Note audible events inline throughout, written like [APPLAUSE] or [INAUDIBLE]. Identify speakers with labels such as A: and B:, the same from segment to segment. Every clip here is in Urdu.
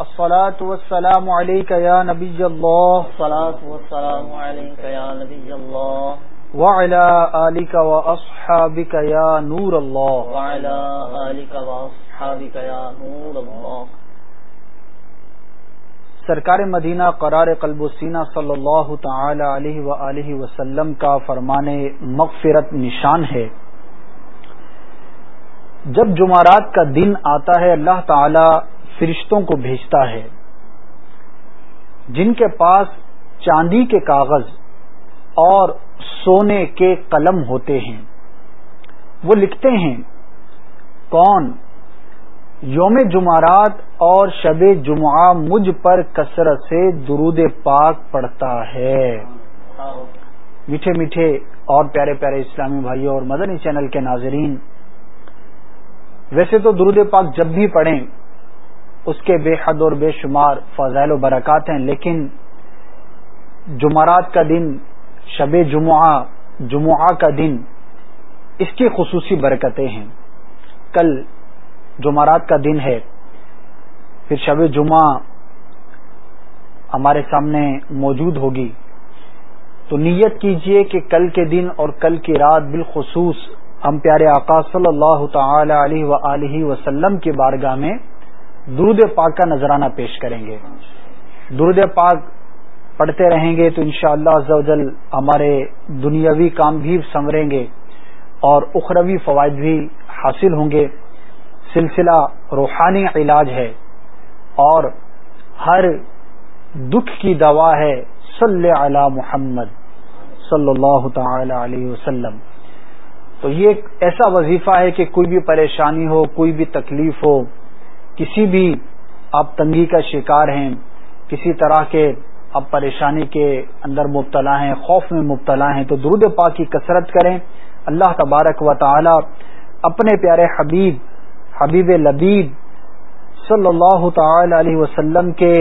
A: الصلاة والسلام عليك يا نبي الله الصلاة
B: والسلام عليك يا نبي الله
A: وعلى آلك وأصحابك يا نور الله وعلى
B: آلك وأصحابك يا نور الله
A: سرکار مدینہ قرار قلب و سینہ صلی اللہ تعالی علیہ وآلہ وسلم کا فرمان مغفرت نشان ہے جب جمعرات کا دن آتا ہے اللہ تعالی فرشتوں کو بھیجتا ہے جن کے پاس چاندی کے کاغذ اور سونے کے قلم ہوتے ہیں وہ لکھتے ہیں کون یوم جمعرات اور شب جمعہ مجھ پر کثرت سے درود پاک پڑتا ہے میٹھے میٹھے اور پیارے پیارے اسلامی بھائیوں اور مدنی چینل کے ناظرین ویسے تو درود پاک جب بھی پڑھیں اس کے بے حد اور بے شمار فضائل و برکات ہیں لیکن جمعرات کا دن شب جمعہ جمعہ کا دن اس کی خصوصی برکتیں ہیں کل جمعرات کا دن ہے پھر شب جمعہ ہمارے سامنے موجود ہوگی تو نیت کیجئے کہ کل کے دن اور کل کی رات بالخصوص ہم پیارے آقا صلی اللہ تعالی علیہ و وسلم کے بارگاہ میں درود پاک کا نذرانہ پیش کریں گے درود پاک پڑھتے رہیں گے تو انشاءاللہ شاء اللہ ہمارے دنیاوی کام بھی سنوریں گے اور اخروی فوائد بھی حاصل ہوں گے سلسلہ روحانی علاج ہے اور ہر دکھ کی دوا ہے صلی علی محمد صلی اللہ تعالی علیہ وسلم تو یہ ایک ایسا وظیفہ ہے کہ کوئی بھی پریشانی ہو کوئی بھی تکلیف ہو کسی بھی آپ تنگی کا شکار ہیں کسی طرح کے آپ پریشانی کے اندر مبتلا ہیں خوف میں مبتلا ہیں تو درود پاک کی کثرت کریں اللہ تبارک و تعالی اپنے پیارے حبیب حبیب لبیب صلی اللہ تعالی علیہ وسلم کے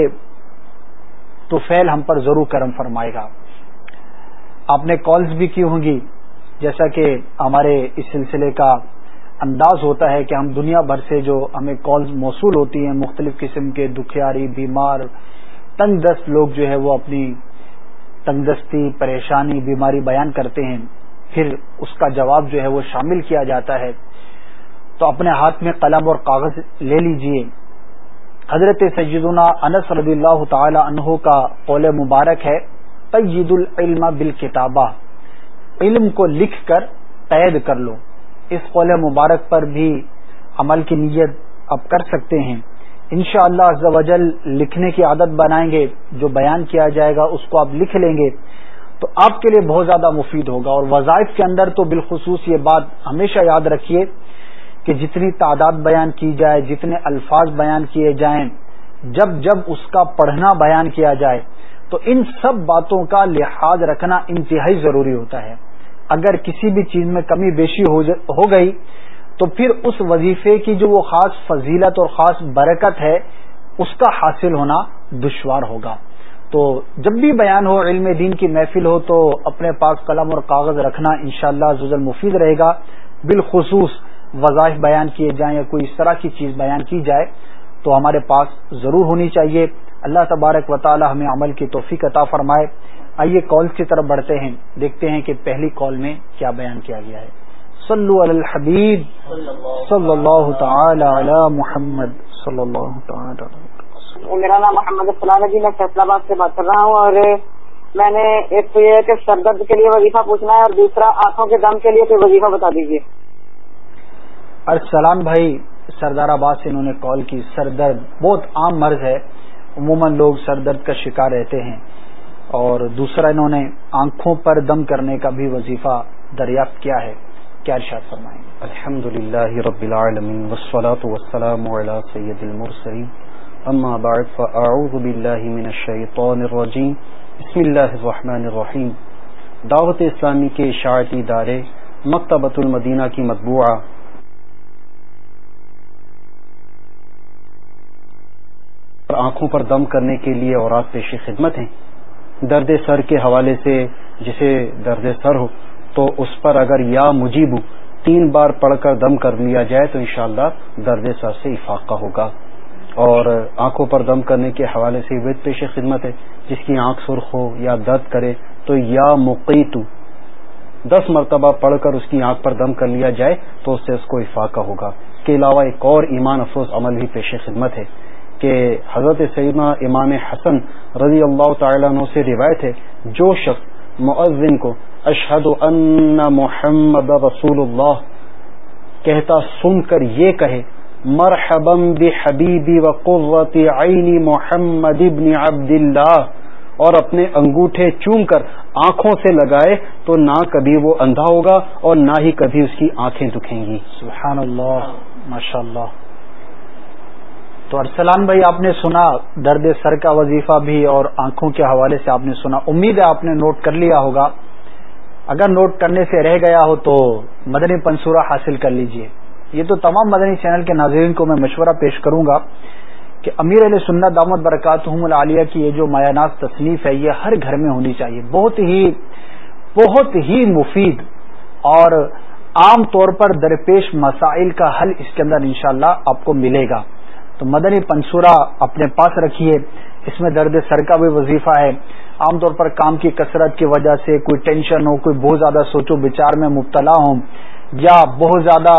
A: تو فیل ہم پر ضرور کرم فرمائے گا آپ نے کالز بھی کی ہوں گی جیسا کہ ہمارے اس سلسلے کا انداز ہوتا ہے کہ ہم دنیا بھر سے جو ہمیں کالز موصول ہوتی ہیں مختلف قسم کے دکھیاری بیمار تنگ دست لوگ جو ہے وہ اپنی تنگ دستی پریشانی بیماری بیان کرتے ہیں پھر اس کا جواب جو ہے وہ شامل کیا جاتا ہے تو اپنے ہاتھ میں قلم اور کاغذ لے لیجئے حضرت سیدنا انس رضی اللہ تعالی عنہ کا قول مبارک ہے عید العلم بالکتابہ علم کو لکھ کر قید کر لو اس قول مبارک پر بھی عمل کی نیت اب کر سکتے ہیں انشاءاللہ شاء اللہ لکھنے کی عادت بنائیں گے جو بیان کیا جائے گا اس کو آپ لکھ لیں گے تو آپ کے لیے بہت زیادہ مفید ہوگا اور وظائف کے اندر تو بالخصوص یہ بات ہمیشہ یاد رکھیے کہ جتنی تعداد بیان کی جائے جتنے الفاظ بیان کیے جائیں جب جب اس کا پڑھنا بیان کیا جائے تو ان سب باتوں کا لحاظ رکھنا انتہائی ضروری ہوتا ہے اگر کسی بھی چیز میں کمی بیشی ہو گئی تو پھر اس وظیفے کی جو وہ خاص فضیلت اور خاص برکت ہے اس کا حاصل ہونا دشوار ہوگا تو جب بھی بیان ہو علم دین کی محفل ہو تو اپنے پاس قلم اور کاغذ رکھنا انشاءاللہ شاء اللہ مفید رہے گا بالخصوص وظائف بیان کیے جائیں یا کوئی اس طرح کی چیز بیان کی جائے تو ہمارے پاس ضرور ہونی چاہیے اللہ تبارک و تعالی ہمیں عمل کی توفیق عطا فرمائے آئیے کال کی طرف بڑھتے ہیں دیکھتے ہیں کہ پہلی کال میں کیا بیان کیا گیا ہے صلو علی الحبیب صلی اللہ تعالی علی محمد صلی اللہ تعالی
B: میرا نام محمد جی میں فیصلہ آباد سے بات کر رہا ہوں اور میں نے ایک تو یہ کہ سر درد کے لیے وظیفہ پوچھنا ہے اور دوسرا آنکھوں کے دم کے لیے کوئی وظیفہ بتا دیجیے
A: ارسلان بھائی سردار آباد سے انہوں نے کال کی سر درد بہت عام مرض ہے عموماً لوگ سر درد کا شکار رہتے ہیں اور دوسرا انہوں نے آنکھوں پر دم کرنے کا بھی وظیفہ دریافت کیا ہے کیا ارشاد فرمائیں
C: الحمد للہ رب العالمین والصلاة والسلام علی سید المرسلین اما بعد فاعوذ باللہ من الشیطان الرجیم بسم اللہ الرحمن الرحیم دعوت اسلامی کے اشاعتی دارے مکتبۃ المدینہ کی مطبوعہ آنکھوں پر دم کرنے کے لیے اور آپ پیش خدمت ہیں درد سر کے حوالے سے جسے درد سر ہو تو اس پر اگر یا مجیب تین بار پڑھ کر دم کر لیا جائے تو انشاءاللہ درد سر سے افاقہ ہوگا اور آنکھوں پر دم کرنے کے حوالے سے وید پیش خدمت ہے جس کی آنکھ سرخ ہو یا درد کرے تو یا مقیتو دس مرتبہ پڑھ کر اس کی آنکھ پر دم کر لیا جائے تو اس سے اس کو افاقہ ہوگا اس کے علاوہ ایک اور ایمان افسوس عمل بھی پیش خدمت ہے کہ حضرت سیدنا امام حسن رضی اللہ تعالیٰ عنہ سے روایت ہے جو شخص معذن کو اشحد محمد رسول اللہ کہتا سن کر یہ کہے مرحبا بحبیبی و عینی محمد ابن عبد اللہ اور اپنے انگوٹھے چوم کر آنکھوں سے لگائے تو نہ کبھی وہ اندھا ہوگا اور نہ ہی کبھی اس کی آنکھیں دکھیں گی سبحان اللہ اللہ ماشاء
A: تو ارسلان بھائی آپ نے سنا درد سر کا وظیفہ بھی اور آنکھوں کے حوالے سے آپ نے سنا امید ہے آپ نے نوٹ کر لیا ہوگا اگر نوٹ کرنے سے رہ گیا ہو تو مدنی پنصورہ حاصل کر لیجئے یہ تو تمام مدنی چینل کے ناظرین کو میں مشورہ پیش کروں گا کہ امیر علیہ سنت دامت برکات ہوں کی یہ جو مایا ناز تصنیف ہے یہ ہر گھر میں ہونی چاہیے بہت ہی بہت ہی مفید اور عام طور پر درپیش مسائل کا حل اس کے اندر انشاءاللہ شاء آپ کو ملے گا تو مدنی پنسورا اپنے پاس رکھیے اس میں درد سر کا بھی وظیفہ ہے عام طور پر کام کی کثرت کی وجہ سے کوئی ٹینشن ہو کوئی بہت زیادہ سوچو بچار میں مبتلا ہو یا بہت زیادہ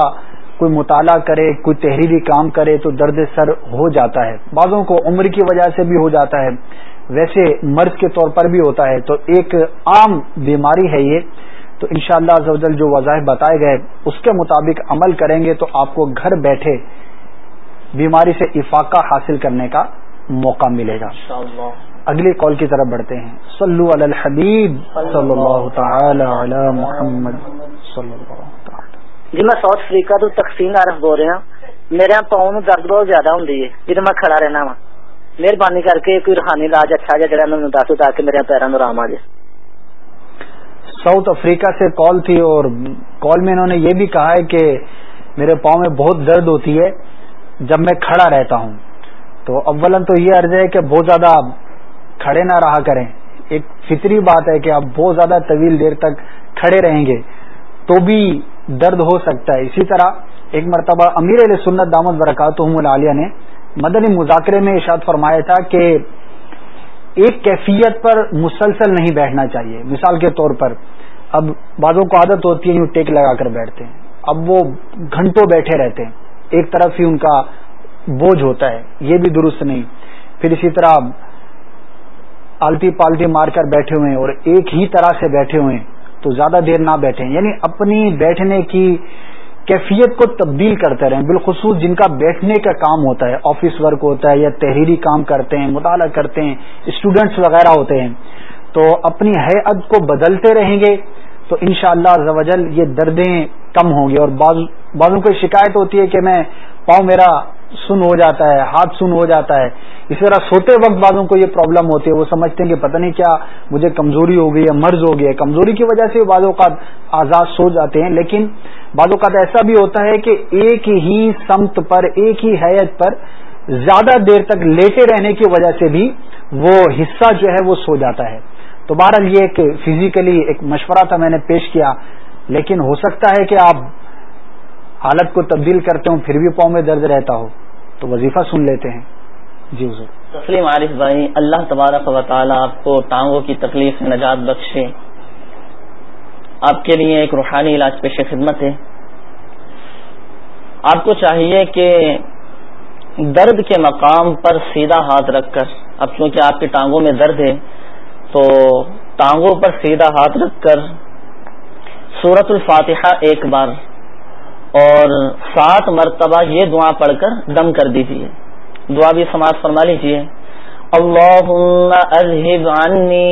A: کوئی مطالعہ کرے کوئی تحریری کام کرے تو درد سر ہو جاتا ہے بعضوں کو عمر کی وجہ سے بھی ہو جاتا ہے ویسے مرض کے طور پر بھی ہوتا ہے تو ایک عام بیماری ہے یہ تو انشاءاللہ شاء جو وضاحت بتائے گئے اس کے مطابق عمل کریں گے تو آپ کو گھر بیٹھے بیماری سے افاقہ حاصل کرنے کا موقع ملے گا اگلی کال کی طرف بڑھتے ہیں صلو علی علی الحبیب اللہ اللہ تعالی محمد
B: جی میں ساؤتھ افریقہ تو تقسیم عرف بول رہا ہوں میرے ہاں پاؤں میں درد بہت زیادہ ہوں جی جب میں کھڑا رہنا ہوں مہربانی کر کے کوئی روحانی علاج اچھا میں دس تاکہ میرے ہاں پیروں میں آرام آ جائے
A: ساؤتھ افریقہ سے کال تھی اور کال میں انہوں نے یہ بھی کہا ہے کہ میرے پاؤں میں بہت درد ہوتی ہے جب میں کھڑا رہتا ہوں تو اول تو یہ عرض ہے کہ بہت زیادہ کھڑے نہ رہا کریں ایک فطری بات ہے کہ آپ بہت زیادہ طویل دیر تک کھڑے رہیں گے تو بھی درد ہو سکتا ہے اسی طرح ایک مرتبہ امیر علیہ سنت دامت برکات العالیہ نے مدنی مذاکرے میں ارشاد فرمایا تھا کہ ایک کیفیت پر مسلسل نہیں بیٹھنا چاہیے مثال کے طور پر اب بعضوں کو عادت ہوتی ہے یوں ٹیک لگا کر بیٹھتے ہیں اب وہ گھنٹوں بیٹھے رہتے ہیں ایک طرف ہی ان کا بوجھ ہوتا ہے یہ بھی درست نہیں پھر اسی طرح آلٹی پالٹی مار کر بیٹھے ہوئے ہیں اور ایک ہی طرح سے بیٹھے ہوئے تو زیادہ دیر نہ بیٹھیں یعنی اپنی بیٹھنے کی کیفیت کو تبدیل کرتے رہیں بالخصوص جن کا بیٹھنے کا کام ہوتا ہے آفس ورک ہوتا ہے یا تحریری کام کرتے ہیں مطالعہ کرتے ہیں اسٹوڈینٹس وغیرہ ہوتے ہیں تو اپنی حیعت کو بدلتے رہیں گے تو انشاءاللہ شاء یہ دردیں کم ہوں گے اور بعض بعضوں کو شکایت ہوتی ہے کہ میں پاؤں میرا سن ہو جاتا ہے ہاتھ سن ہو جاتا ہے اس طرح سوتے وقت بعضوں کو یہ پرابلم ہوتی ہے وہ سمجھتے ہیں کہ پتہ نہیں کیا مجھے کمزوری ہو گئی ہے مرض ہو گیا ہے کمزوری کی وجہ سے بعض اوقات آزاد سو جاتے ہیں لیکن بعض اوقات ایسا بھی ہوتا ہے کہ ایک ہی سمت پر ایک ہی حیت پر زیادہ دیر تک لیٹے رہنے کی وجہ سے بھی وہ حصہ جو ہے وہ سو جاتا ہے تو بہرحال یہ ایک فزیکلی ایک مشورہ تھا میں نے پیش کیا لیکن ہو سکتا ہے کہ آپ حالت کو تبدیل کرتے ہوں پھر بھی پاؤں میں درد رہتا ہو تو وظیفہ سن لیتے ہیں جی حضور
B: تسلیم عارف بھائی اللہ تبارک و تعالیٰ آپ کو ٹانگوں کی تکلیف نجات بخشے آپ کے لیے ایک روحانی علاج پیش خدمت ہے آپ کو چاہیے کہ درد کے مقام پر سیدھا ہاتھ رکھ کر اب چونکہ آپ کی ٹانگوں میں درد ہے تو ٹانگوں پر سیدھا ہاتھ رکھ کر سورت الفاتحہ ایک بار اور سات مرتبہ یہ دعا پڑھ کر دم کر دیجیے دعا بھی ار عنی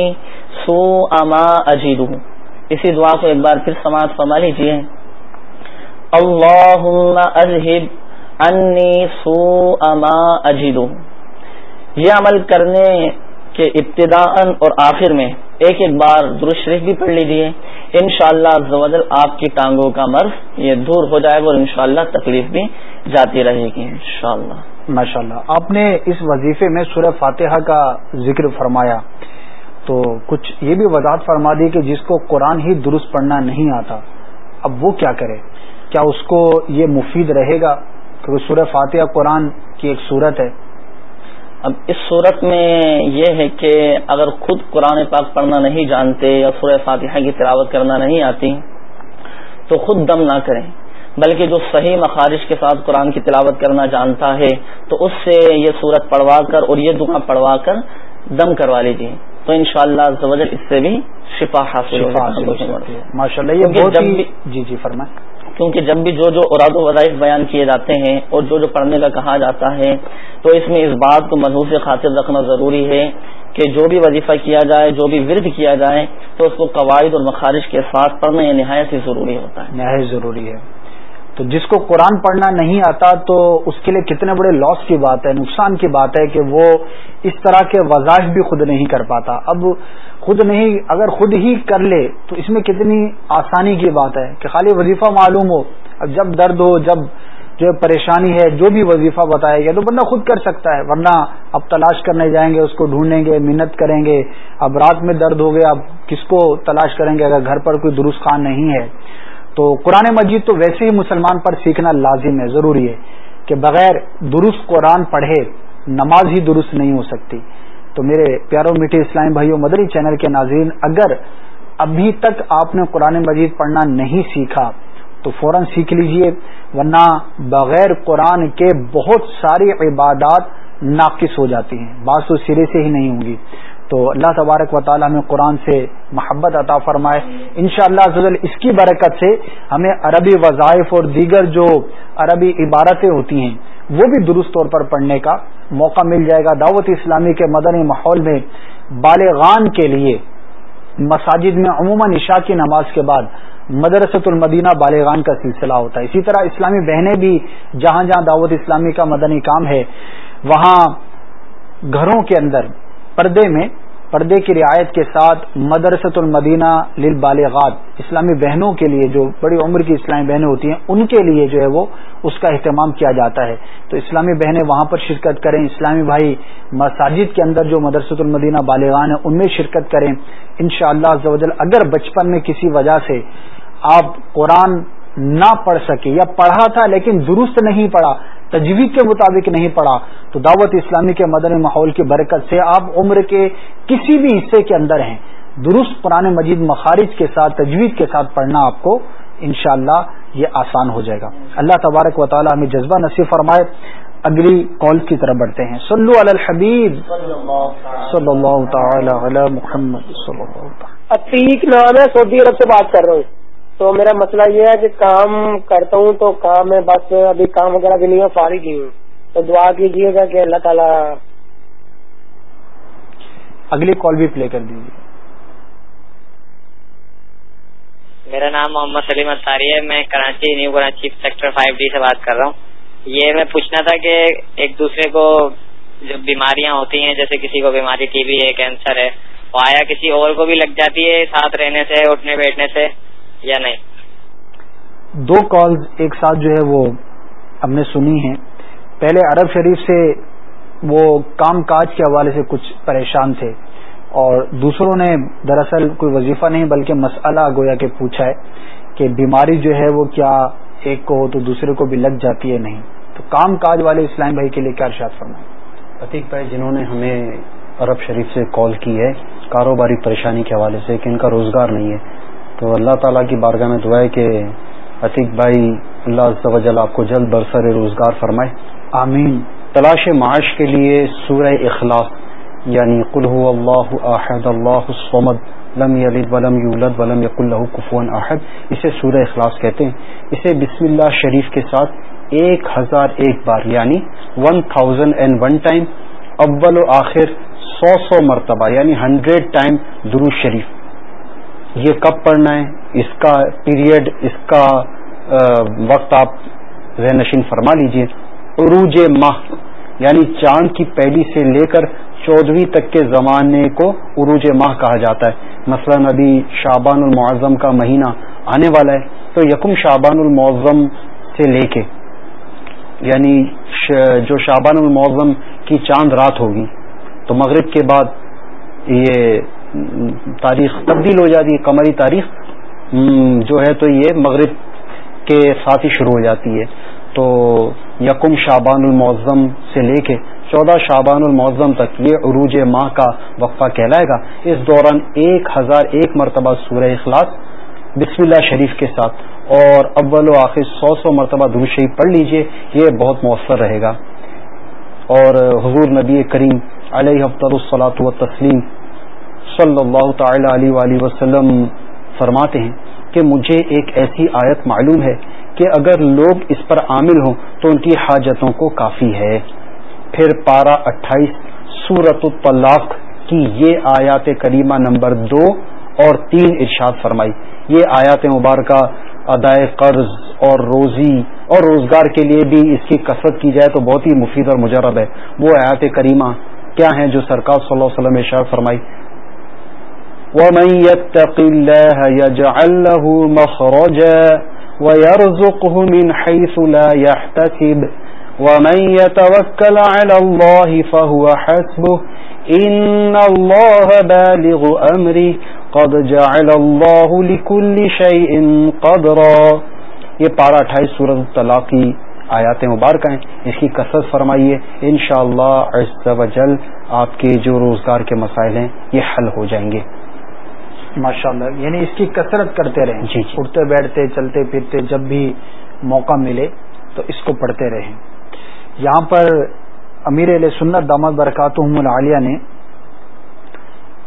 B: سو اما اجیڈو اسی دعا کو ایک بار پھر سماج فرما لیجیے انی سوء ما انجیڈو یہ عمل کرنے کہ ابتدا اور آخر میں ایک ایک بار درست شریف بھی پڑھ لیجیے ان شاء اللہ آپ کی ٹانگوں کا مرض یہ دور ہو جائے گا اور انشاءاللہ تکلیف بھی جاتی رہے گی انشاءاللہ
A: شاء اللہ آپ نے اس وظیفے میں سورہ فاتحہ کا ذکر فرمایا تو کچھ یہ بھی وضاحت فرما دی کہ جس کو قرآن ہی درست پڑھنا نہیں آتا اب وہ کیا کرے کیا اس کو یہ مفید رہے گا کیونکہ سورہ فاتحہ قرآن کی ایک صورت ہے
B: اب اس صورت میں یہ ہے کہ اگر خود قرآن پاک پڑھنا نہیں جانتے یا سورہ فاتحہ کی تلاوت کرنا نہیں آتی تو خود دم نہ کریں بلکہ جو صحیح مخارج کے ساتھ قرآن کی تلاوت کرنا جانتا ہے تو اس سے یہ صورت پڑھوا کر اور یہ دعا پڑھوا کر دم کروا لیجیے تو ان شاء اللہ اس سے بھی شفا حاصل ہوگا
A: ماشاء اللہ یہ
B: کیونکہ جب بھی جو جو اراد و وظائف بیان کیے جاتے ہیں اور جو جو پڑھنے کا کہا جاتا ہے تو اس میں اس بات کو مضحوی خاطر رکھنا ضروری ہے کہ جو بھی وظیفہ کیا جائے جو بھی ورد کیا جائے تو اس کو قواعد اور مخارج کے ساتھ پڑھنا یہ نہایت ہی ضروری ہوتا ہے
A: نہایت ضروری ہے تو جس کو قرآن پڑھنا نہیں آتا تو اس کے لیے کتنے بڑے لاس کی بات ہے نقصان کی بات ہے کہ وہ اس طرح کے وضاحت بھی خود نہیں کر پاتا اب خود نہیں اگر خود ہی کر لے تو اس میں کتنی آسانی کی بات ہے کہ خالی وظیفہ معلوم ہو اب جب درد ہو جب جو پریشانی ہے جو بھی وظیفہ بتایا گیا تو بندہ خود کر سکتا ہے ورنہ اب تلاش کرنے جائیں گے اس کو ڈھونڈیں گے محنت کریں گے اب رات میں درد ہو گیا اب کس کو تلاش کریں گے اگر گھر پر کوئی درست خان نہیں ہے تو قرآن مجید تو ویسے ہی مسلمان پر سیکھنا لازم ہے ضروری ہے کہ بغیر درست قرآن پڑھے نماز ہی درست نہیں ہو سکتی تو میرے پیاروں میٹھے اسلامی بھائیوں مدری چینل کے ناظرین اگر ابھی تک آپ نے قرآن مجید پڑھنا نہیں سیکھا تو فوراً سیکھ لیجئے ورنہ بغیر قرآن کے بہت ساری عبادات ناقص ہو جاتی ہیں بات تو سرے سے ہی نہیں ہوں گی تو اللہ تبارک و تعالیٰ ہمیں قرآن سے محبت عطا فرمائے ان شاء اللہ اس کی برکت سے ہمیں عربی وظائف اور دیگر جو عربی عبارتیں ہوتی ہیں وہ بھی درست طور پر پڑھنے کا موقع مل جائے گا دعوت اسلامی کے مدنی ماحول میں بالغان کے لیے مساجد میں عموماً نشا کی نماز کے بعد مدرسۃ المدینہ بالغان کا سلسلہ ہوتا ہے اسی طرح اسلامی بہنیں بھی جہاں جہاں دعوت اسلامی کا مدنی کام ہے وہاں گھروں کے اندر پردے میں پردے کی رعایت کے ساتھ مدرسۃ المدینہ للبالغات اسلامی بہنوں کے لیے جو بڑی عمر کی اسلامی بہنیں ہوتی ہیں ان کے لیے جو ہے وہ اس کا اہتمام کیا جاتا ہے تو اسلامی بہنیں وہاں پر شرکت کریں اسلامی بھائی مساجد کے اندر جو مدرسۃ المدینہ بالغان ہیں ان میں شرکت کریں ان شاء اللہ اگر بچپن میں کسی وجہ سے آپ قرآن نہ پڑھ سکے یا پڑھا تھا لیکن درست نہیں پڑھا تجویز کے مطابق نہیں پڑھا تو دعوت اسلامی کے مدن ماحول کی برکت سے آپ عمر کے کسی بھی حصے کے اندر ہیں درست پرانے مجید مخارج کے ساتھ تجویز کے ساتھ پڑھنا آپ کو انشاءاللہ یہ آسان ہو جائے گا اللہ تبارک و تعالی ہمیں جذبہ نصیب فرمائے اگلی کال کی طرف بڑھتے ہیں علی علی الحبیب صلی صلی اللہ اللہ تعالی محمد
B: نام ہے سعودی عرب سے بات کر تو میرا مسئلہ یہ ہے کہ کام کرتا ہوں تو کام ہے بس ابھی کام وغیرہ بھی نہیں فارغ ہی ہوں تو دعا کیجیے گا کہ اللہ تعالی
A: اگلی کال بھی پلے کر دیجیے
B: میرا نام محمد سلیم اتاری ہے میں Karachi new Karachi sector five D سے بات کر رہا ہوں یہ میں پوچھنا تھا کہ ایک دوسرے کو جو بیماریاں ہوتی ہیں جیسے کسی کو بیماری ٹی بی ہے کینسر ہے وہ آیا کسی اور کو بھی لگ جاتی ہے ساتھ رہنے سے اٹھنے بیٹھنے سے یا نہیں
A: دو کالز ایک ساتھ جو ہے وہ ہم نے سنی ہیں پہلے عرب شریف سے وہ کام کاج کے حوالے سے کچھ پریشان تھے اور دوسروں نے دراصل کوئی وظیفہ نہیں بلکہ مسئلہ گویا کہ پوچھا ہے کہ بیماری جو ہے وہ کیا ایک کو ہو تو دوسرے کو بھی لگ جاتی ہے نہیں تو کام کاج والے اسلام بھائی کے لیے کیا ارشاد فرمائیں
C: فتیق بھائی جنہوں نے ہمیں عرب شریف سے کال کی ہے کاروباری پریشانی کے حوالے سے کہ ان کا روزگار نہیں ہے تو اللہ تعالیٰ کی بارگاہ میں دعا ہے کہ عتیق بھائی اللہ جل آپ کو جلد برسر روزگار فرمائے آمین تلاش معاش کے لیے سورہ اخلاص یعنی قل هو اللہ اللہ لم یلد ولم ولم یولد کُف احد اسے سورہ اخلاص کہتے ہیں اسے بسم اللہ شریف کے ساتھ ایک ہزار ایک بار یعنی one thousand and one time اول و آخر سو سو مرتبہ یعنی ہنڈریڈ ٹائم درو شریف یہ کب پڑھنا ہے اس کا پیریڈ اس کا وقت آپ ذہن نشین فرما لیجئے عروج ماہ یعنی چاند کی پیڑی سے لے کر چودہویں تک کے زمانے کو عروج ماہ کہا جاتا ہے مثلا ابھی شابان المعظم کا مہینہ آنے والا ہے تو یکم شابان المعظم سے لے کے یعنی جو شابان المعظم کی چاند رات ہوگی تو مغرب کے بعد یہ تاریخ تبدیل ہو جاتی ہے قمری تاریخ جو ہے تو یہ مغرب کے ساتھ ہی شروع ہو جاتی ہے تو یکم شابان المعظم سے لے کے چودہ شابان المعظم تک یہ عروج ماہ کا وقفہ کہلائے گا اس دوران ایک ہزار ایک مرتبہ سورہ اخلاص بسم اللہ شریف کے ساتھ اور اول و آخر سو سو مرتبہ شریف پڑھ لیجئے یہ بہت مؤثر رہے گا اور حضور نبی کریم علیہ و تسلیم صلی اللہ تعالی علیہ وآلہ وسلم فرماتے ہیں کہ مجھے ایک ایسی آیت معلوم ہے کہ اگر لوگ اس پر عامل ہوں تو ان کی حاجتوں کو کافی ہے پھر پارہ اٹھائیس سورت الطلاق کی یہ آیات کریمہ نمبر دو اور تین ارشاد فرمائی یہ آیات مبارکہ ادائے قرض اور روزی اور روزگار کے لیے بھی اس کی کثرت کی جائے تو بہت ہی مفید اور مجرب ہے وہ آیات کریمہ کیا ہیں جو سرکار صلی اللہ علیہ وسلم ارشاد فرمائی ومن ومن يتق الله الله الله الله يجعل له مخرجا ويرزقه من حيث لا يحتسب يتوكل على فهو حسبه إن بالغ أمره قد جعل لكل شيء قدرا یہ پارہ اٹھائیس پارا سورج طلاق آیاتیں ہیں اس کی کثرت فرمائیے انشاءاللہ شاء اللہ جل آپ کے جو روزگار کے مسائل ہیں یہ حل ہو جائیں گے
A: ماشاء اللہ یعنی اس کی کثرت کرتے رہیں جی جی اٹھتے بیٹھتے چلتے پھرتے جب بھی موقع ملے تو اس کو پڑھتے رہیں یہاں پر امیر علیہ سنت دامد برکات عالیہ نے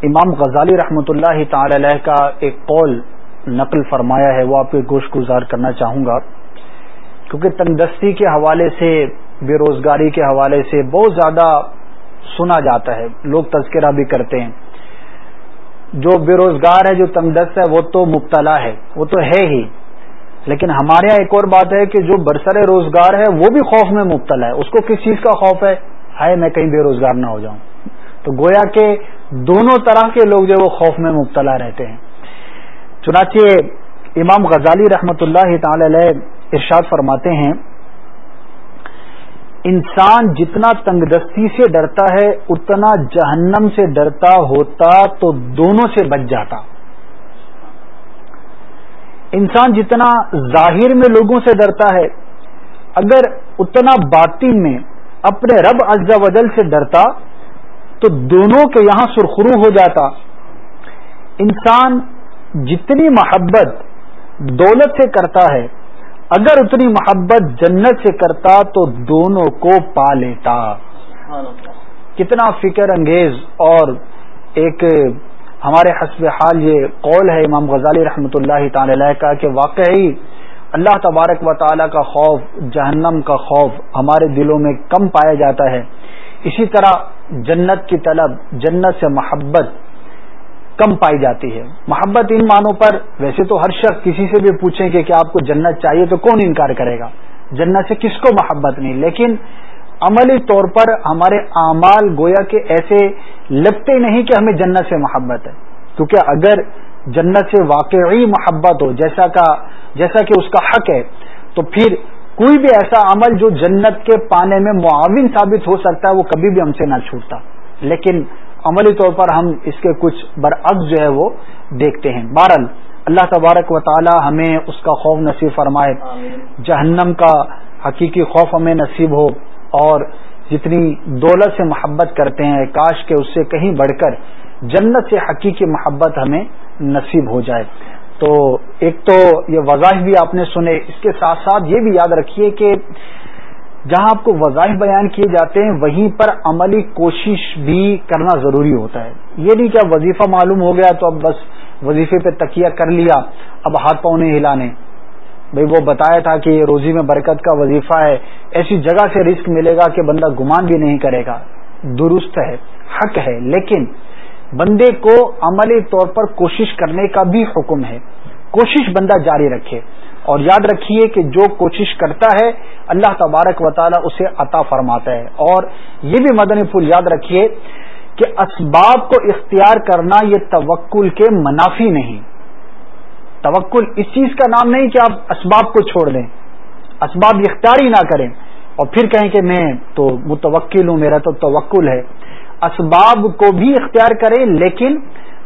A: امام غزالی رحمۃ اللہ تعالی علیہ کا ایک قول نقل فرمایا ہے وہ آپ کے گوشت گزار کرنا چاہوں گا کیونکہ تندرستی کے حوالے سے بے روزگاری کے حوالے سے بہت زیادہ سنا جاتا ہے لوگ تذکرہ بھی کرتے ہیں جو بے روزگار ہے جو تنگ دست ہے وہ تو مبتلا ہے وہ تو ہے ہی لیکن ہمارے یہاں ایک اور بات ہے کہ جو برسر روزگار ہے وہ بھی خوف میں مبتلا ہے اس کو کس چیز کا خوف ہے ہائے میں کہیں بے روزگار نہ ہو جاؤں تو گویا کے دونوں طرح کے لوگ جو وہ خوف میں مبتلا رہتے ہیں چنانچہ امام غزالی رحمۃ اللہ تعالی علیہ ارشاد فرماتے ہیں انسان جتنا تنگ دستی سے ڈرتا ہے اتنا جہنم سے ڈرتا ہوتا تو دونوں سے بچ جاتا انسان جتنا ظاہر میں لوگوں سے ڈرتا ہے اگر اتنا باطن میں اپنے رب اجزا وجل سے ڈرتا تو دونوں کے یہاں سرخرو ہو جاتا انسان جتنی محبت دولت سے کرتا ہے اگر اتنی محبت جنت سے کرتا تو دونوں کو پا لیتا کتنا فکر انگیز اور ایک ہمارے حسب حال یہ قول ہے امام غزالی رحمۃ اللہ علیہ کا کہ واقعی اللہ تبارک و تعالی کا خوف جہنم کا خوف ہمارے دلوں میں کم پایا جاتا ہے اسی طرح جنت کی طلب جنت سے محبت کم پائی جاتی ہے محبت ان معنوں پر ویسے تو ہر شخص کسی سے بھی پوچھیں کہ کیا آپ کو جنت چاہیے تو کون انکار کرے گا جنت سے کس کو محبت نہیں لیکن عملی طور پر ہمارے اعمال گویا کے ایسے لگتے نہیں کہ ہمیں جنت سے محبت ہے کیونکہ اگر جنت سے واقعی محبت ہو جیسا کا جیسا کہ اس کا حق ہے تو پھر کوئی بھی ایسا عمل جو جنت کے پانے میں معاون ثابت ہو سکتا ہے وہ کبھی بھی ہم سے نہ چھوٹتا لیکن عملی طور پر ہم اس کے کچھ برعکس جو ہے وہ دیکھتے ہیں بہرحال اللہ تبارک و تعالی ہمیں اس کا خوف نصیب فرمائے جہنم کا حقیقی خوف ہمیں نصیب ہو اور جتنی دولت سے محبت کرتے ہیں کاش کے اس سے کہیں بڑھ کر جنت سے حقیقی محبت ہمیں نصیب ہو جائے تو ایک تو یہ وضاحت بھی آپ نے سنے اس کے ساتھ ساتھ یہ بھی یاد رکھیے کہ جہاں آپ کو وظائف بیان کیے جاتے ہیں وہیں پر عملی کوشش بھی کرنا ضروری ہوتا ہے یہ نہیں کہ اب وظیفہ معلوم ہو گیا تو اب بس وظیفے پہ تکیہ کر لیا اب ہاتھ پاؤں نہیں ہلانے بھائی وہ بتایا تھا کہ یہ روزی میں برکت کا وظیفہ ہے ایسی جگہ سے رسک ملے گا کہ بندہ گمان بھی نہیں کرے گا درست ہے حق ہے لیکن بندے کو عملی طور پر کوشش کرنے کا بھی حکم ہے کوشش بندہ جاری رکھے اور یاد رکھیے کہ جو کوشش کرتا ہے اللہ تبارک و تعالی اسے عطا فرماتا ہے اور یہ بھی مدن پھول یاد رکھیے کہ اسباب کو اختیار کرنا یہ توکل کے منافی نہیں توکل اس چیز کا نام نہیں کہ آپ اسباب کو چھوڑ دیں اسباب اختیار ہی نہ کریں اور پھر کہیں کہ میں تو متوکل ہوں میرا تو توکل ہے اسباب کو بھی اختیار کریں لیکن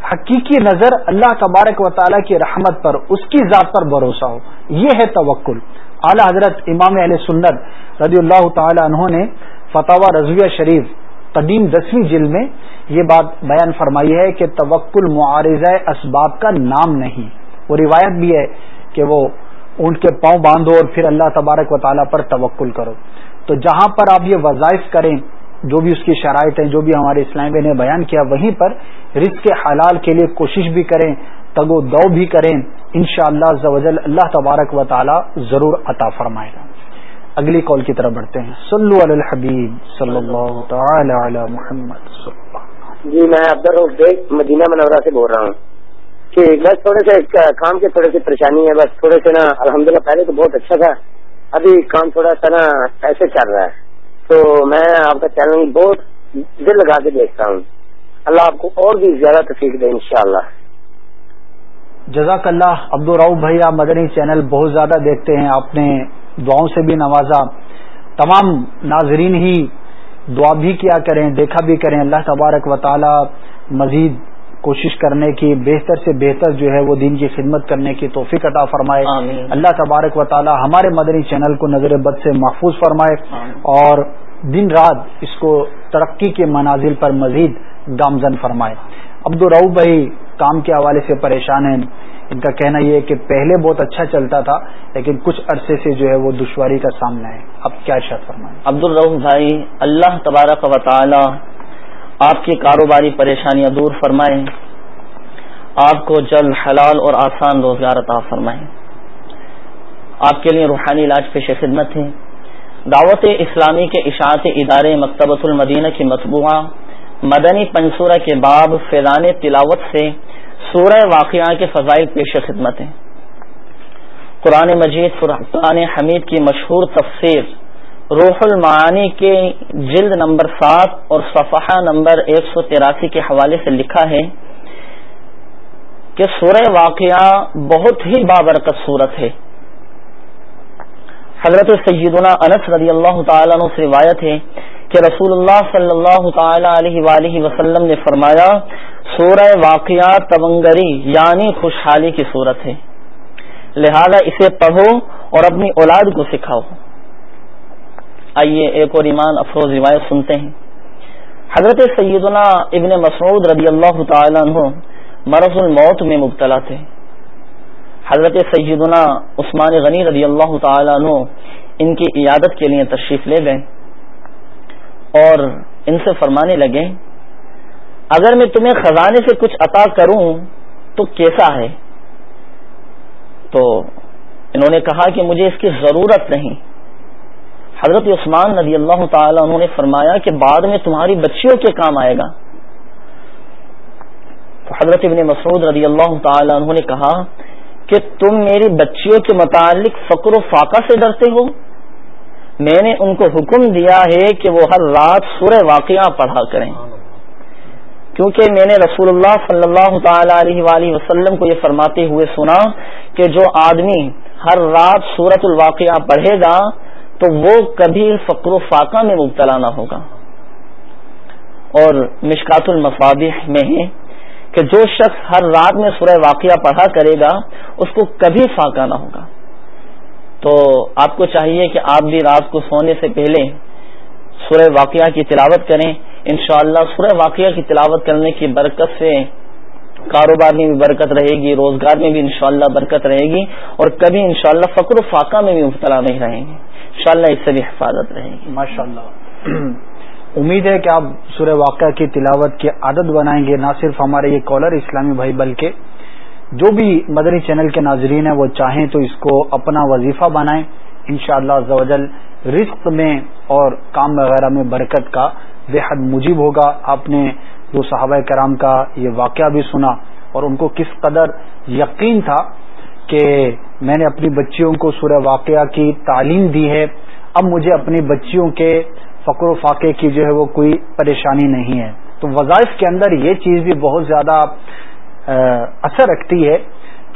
A: حقیقی نظر اللہ تبارک و تعالیٰ کی رحمت پر اس کی ذات پر بھروسہ ہو یہ ہے توکل اعلی حضرت امام علیہ سنت رضی اللہ تعالیٰ انہوں نے فتح رضویہ شریف قدیم دسویں جیل میں یہ بات بیان فرمائی ہے کہ توکل معارضہ اسباب کا نام نہیں وہ روایت بھی ہے کہ وہ اونٹ کے پاؤں باندھو اور پھر اللہ تبارک و تعالیٰ پر توکل کرو تو جہاں پر آپ یہ وظائف کریں جو بھی اس کی شرائط ہیں جو بھی ہمارے اسلام نے بیان کیا وہیں پر رس کے حلال کے لیے کوشش بھی کریں تگ و دو بھی کریں ان شاء اللہ اللہ تبارک و تعالی ضرور عطا فرمائے گا اگلی کال کی طرف بڑھتے ہیں علی علی الحبیب اللہ تعالی محمد
B: جی میں مدینہ منورہ سے بول رہا ہوں کہ بس تھوڑے سے کام کے تھوڑے سے پریشانی ہے بس تھوڑے سے نا الحمدللہ پہلے تو بہت اچھا تھا ابھی کام تھوڑا سا نا ایسے چل رہا ہے تو میں آپ کا چینل بہت دل لگا کے دیکھتا ہوں اللہ آپ کو اور بھی زیادہ تفریح دے انشاءاللہ
A: جزاک اللہ عبد الراؤ بھائی آپ مدنی چینل بہت زیادہ دیکھتے ہیں آپ نے دعاؤں سے بھی نوازا تمام ناظرین ہی دعا بھی کیا کریں دیکھا بھی کریں اللہ تبارک و تعالی مزید کوشش کرنے کی بہتر سے بہتر جو ہے وہ دین کی خدمت کرنے کی توفیق عطا فرمائے اللہ تبارک و تعالی ہمارے مدنی چینل کو نظر بد سے محفوظ فرمائے اور دن رات اس کو ترقی کے منازل پر مزید گامزن فرمائے عبد الرو بھائی کام کے حوالے سے پریشان ہیں ان کا کہنا یہ کہ پہلے بہت اچھا چلتا تھا لیکن کچھ عرصے سے جو ہے وہ دشواری کا سامنا ہے اب کیا فرمائیں
B: عبد الرحم بھائی اللہ تبارک و تعالی آپ کی کاروباری پریشانیاں دور فرمائیں آپ کو جلد حلال اور آسان روزگار عطا فرمائیں آپ کے لیے روحانی علاج پیش خدمت ہیں دعوت اسلامی کے اشاعت ادارے مکتبۃ المدینہ کی مطبوعہ مدنی پنصورہ کے باب فیضان تلاوت سے سورہ واقعہ کے فضائل پیش خدمت ہیں قرآن مجید فرحان حمید کی مشہور تفسیر روح المعانی کے جلد نمبر سات اور صفحہ نمبر ایک سو تراسی کے حوالے سے لکھا ہے کہ سورہ واقعہ بہت ہی بابرکت صورت ہے حضرت سیدنا انس رضی اللہ تعالیٰ عنہ سے روایت ہے کہ رسول اللہ صلی اللہ تعالی علیہ وآلہ وسلم نے فرمایا سورہ واقعہ تبنگری یعنی خوشحالی کی صورت ہے لہذا اسے پڑھو اور اپنی اولاد کو سکھاؤ آئیے ایک اور ایمان افروز روایت سنتے ہیں حضرت سیدنا ابن مسعود رضی اللہ تعالیٰ عنہ مرض الموت میں مبتلا تھے حضرت سیدنا عثمان غنی رضی اللہ تعالیٰ عنہ ان کی عیادت کے لیے تشریف لے گئے اور ان سے فرمانے لگے اگر میں تمہیں خزانے سے کچھ عطا کروں تو کیسا ہے تو انہوں نے کہا کہ مجھے اس کی ضرورت نہیں حضرت عثمان نبی اللہ تعالی انہوں نے فرمایا کہ بعد میں تمہاری بچیوں کے کام آئے گا تو حضرت ابن مسعود رضی اللہ تعالی نے کہا کہ تم میری بچیوں کے متعلق فقر و فاقہ سے ڈرتے ہو میں نے ان کو حکم دیا ہے کہ وہ ہر رات سورہ واقعہ پڑھا کریں کیونکہ میں نے رسول اللہ صلی اللہ تعالی علیہ وآلہ وسلم کو یہ فرماتے ہوئے سنا کہ جو آدمی ہر رات سورت الواقعہ پڑھے گا تو وہ کبھی فقر و فاقہ میں مبتلا نہ ہوگا اور مشکات المفاد میں ہے کہ جو شخص ہر رات میں سورہ واقعہ پڑھا کرے گا اس کو کبھی فاقہ نہ ہوگا تو آپ کو چاہیے کہ آپ بھی رات کو سونے سے پہلے سورہ واقعہ کی تلاوت کریں انشاءاللہ سورہ اللہ واقعہ کی تلاوت کرنے کی برکت سے کاروبار میں بھی برکت رہے گی روزگار میں بھی انشاءاللہ برکت رہے گی اور کبھی انشاءاللہ فقر و فاقہ میں بھی مبتلا نہیں رہیں گے انشاءاللہ اس سے بھی حفاظت رہیں گی ماشاء
A: [CLEARS THROAT] امید ہے کہ آپ سورہ واقعہ کی تلاوت کی عادت بنائیں گے نہ صرف ہمارے یہ کالر اسلامی بھائی بلکہ جو بھی مدری چینل کے ناظرین ہیں وہ چاہیں تو اس کو اپنا وظیفہ بنائیں انشاءاللہ شاء اللہ میں اور کام وغیرہ میں برکت کا بے حد مجیب ہوگا آپ نے وہ صحابہ کرام کا یہ واقعہ بھی سنا اور ان کو کس قدر یقین تھا کہ میں نے اپنی بچیوں کو سورہ واقعہ کی تعلیم دی ہے اب مجھے اپنی بچیوں کے فقر و فاقے کی جو ہے وہ کوئی پریشانی نہیں ہے تو وظائف کے اندر یہ چیز بھی بہت زیادہ اثر رکھتی ہے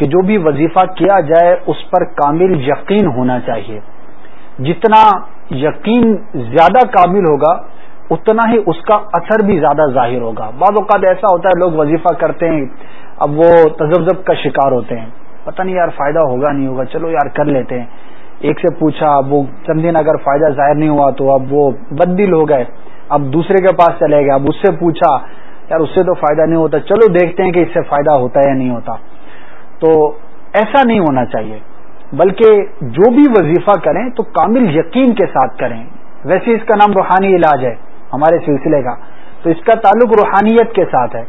A: کہ جو بھی وظیفہ کیا جائے اس پر کامل یقین ہونا چاہیے جتنا یقین زیادہ کامل ہوگا اتنا ہی اس کا اثر بھی زیادہ ظاہر ہوگا بعض اوقات ایسا ہوتا ہے لوگ وظیفہ کرتے ہیں اب وہ تزبذب کا شکار ہوتے ہیں پتہ نہیں یار فائدہ ہوگا نہیں ہوگا چلو یار کر لیتے ہیں ایک سے پوچھا اب وہ چند دن اگر فائدہ ظاہر نہیں ہوا تو اب وہ بدل ہو گئے اب دوسرے کے پاس چلے گئے اب اس سے پوچھا یار اس سے تو فائدہ نہیں ہوتا چلو دیکھتے ہیں کہ اس سے فائدہ ہوتا ہے یا نہیں ہوتا تو ایسا نہیں ہونا چاہیے بلکہ جو بھی وظیفہ کریں تو کامل یقین کے ساتھ کریں ویسے اس کا نام روحانی علاج ہے ہمارے سلسلے کا تو اس کا تعلق روحانیت کے ساتھ ہے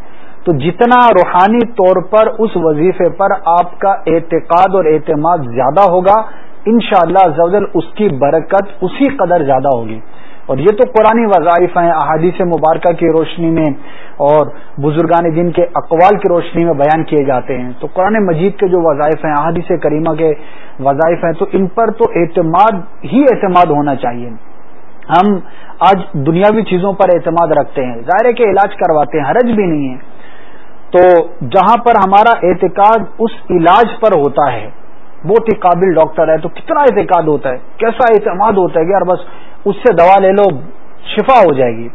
A: تو جتنا روحانی طور پر اس وظیفے پر آپ کا اعتقاد اور اعتماد زیادہ ہوگا ان شاء اللہ اس کی برکت اسی قدر زیادہ ہوگی اور یہ تو قرآن وظائف ہیں احادیث مبارکہ کی روشنی میں اور بزرگان جن کے اقوال کی روشنی میں بیان کیے جاتے ہیں تو قرآن مجید کے جو وظائف ہیں احادیث کریمہ کے وظائف ہیں تو ان پر تو اعتماد ہی اعتماد ہونا چاہیے ہم آج دنیاوی چیزوں پر اعتماد رکھتے ہیں ہے کے علاج کرواتے ہیں حرج بھی نہیں ہے تو جہاں پر ہمارا اعتقاد اس علاج پر ہوتا ہے بہت ہی قابل ڈاکٹر ہے تو کتنا اعتقاد ہوتا ہے کیسا اعتماد ہوتا ہے کہ یار بس اس سے دوا لے لو شفا ہو جائے گی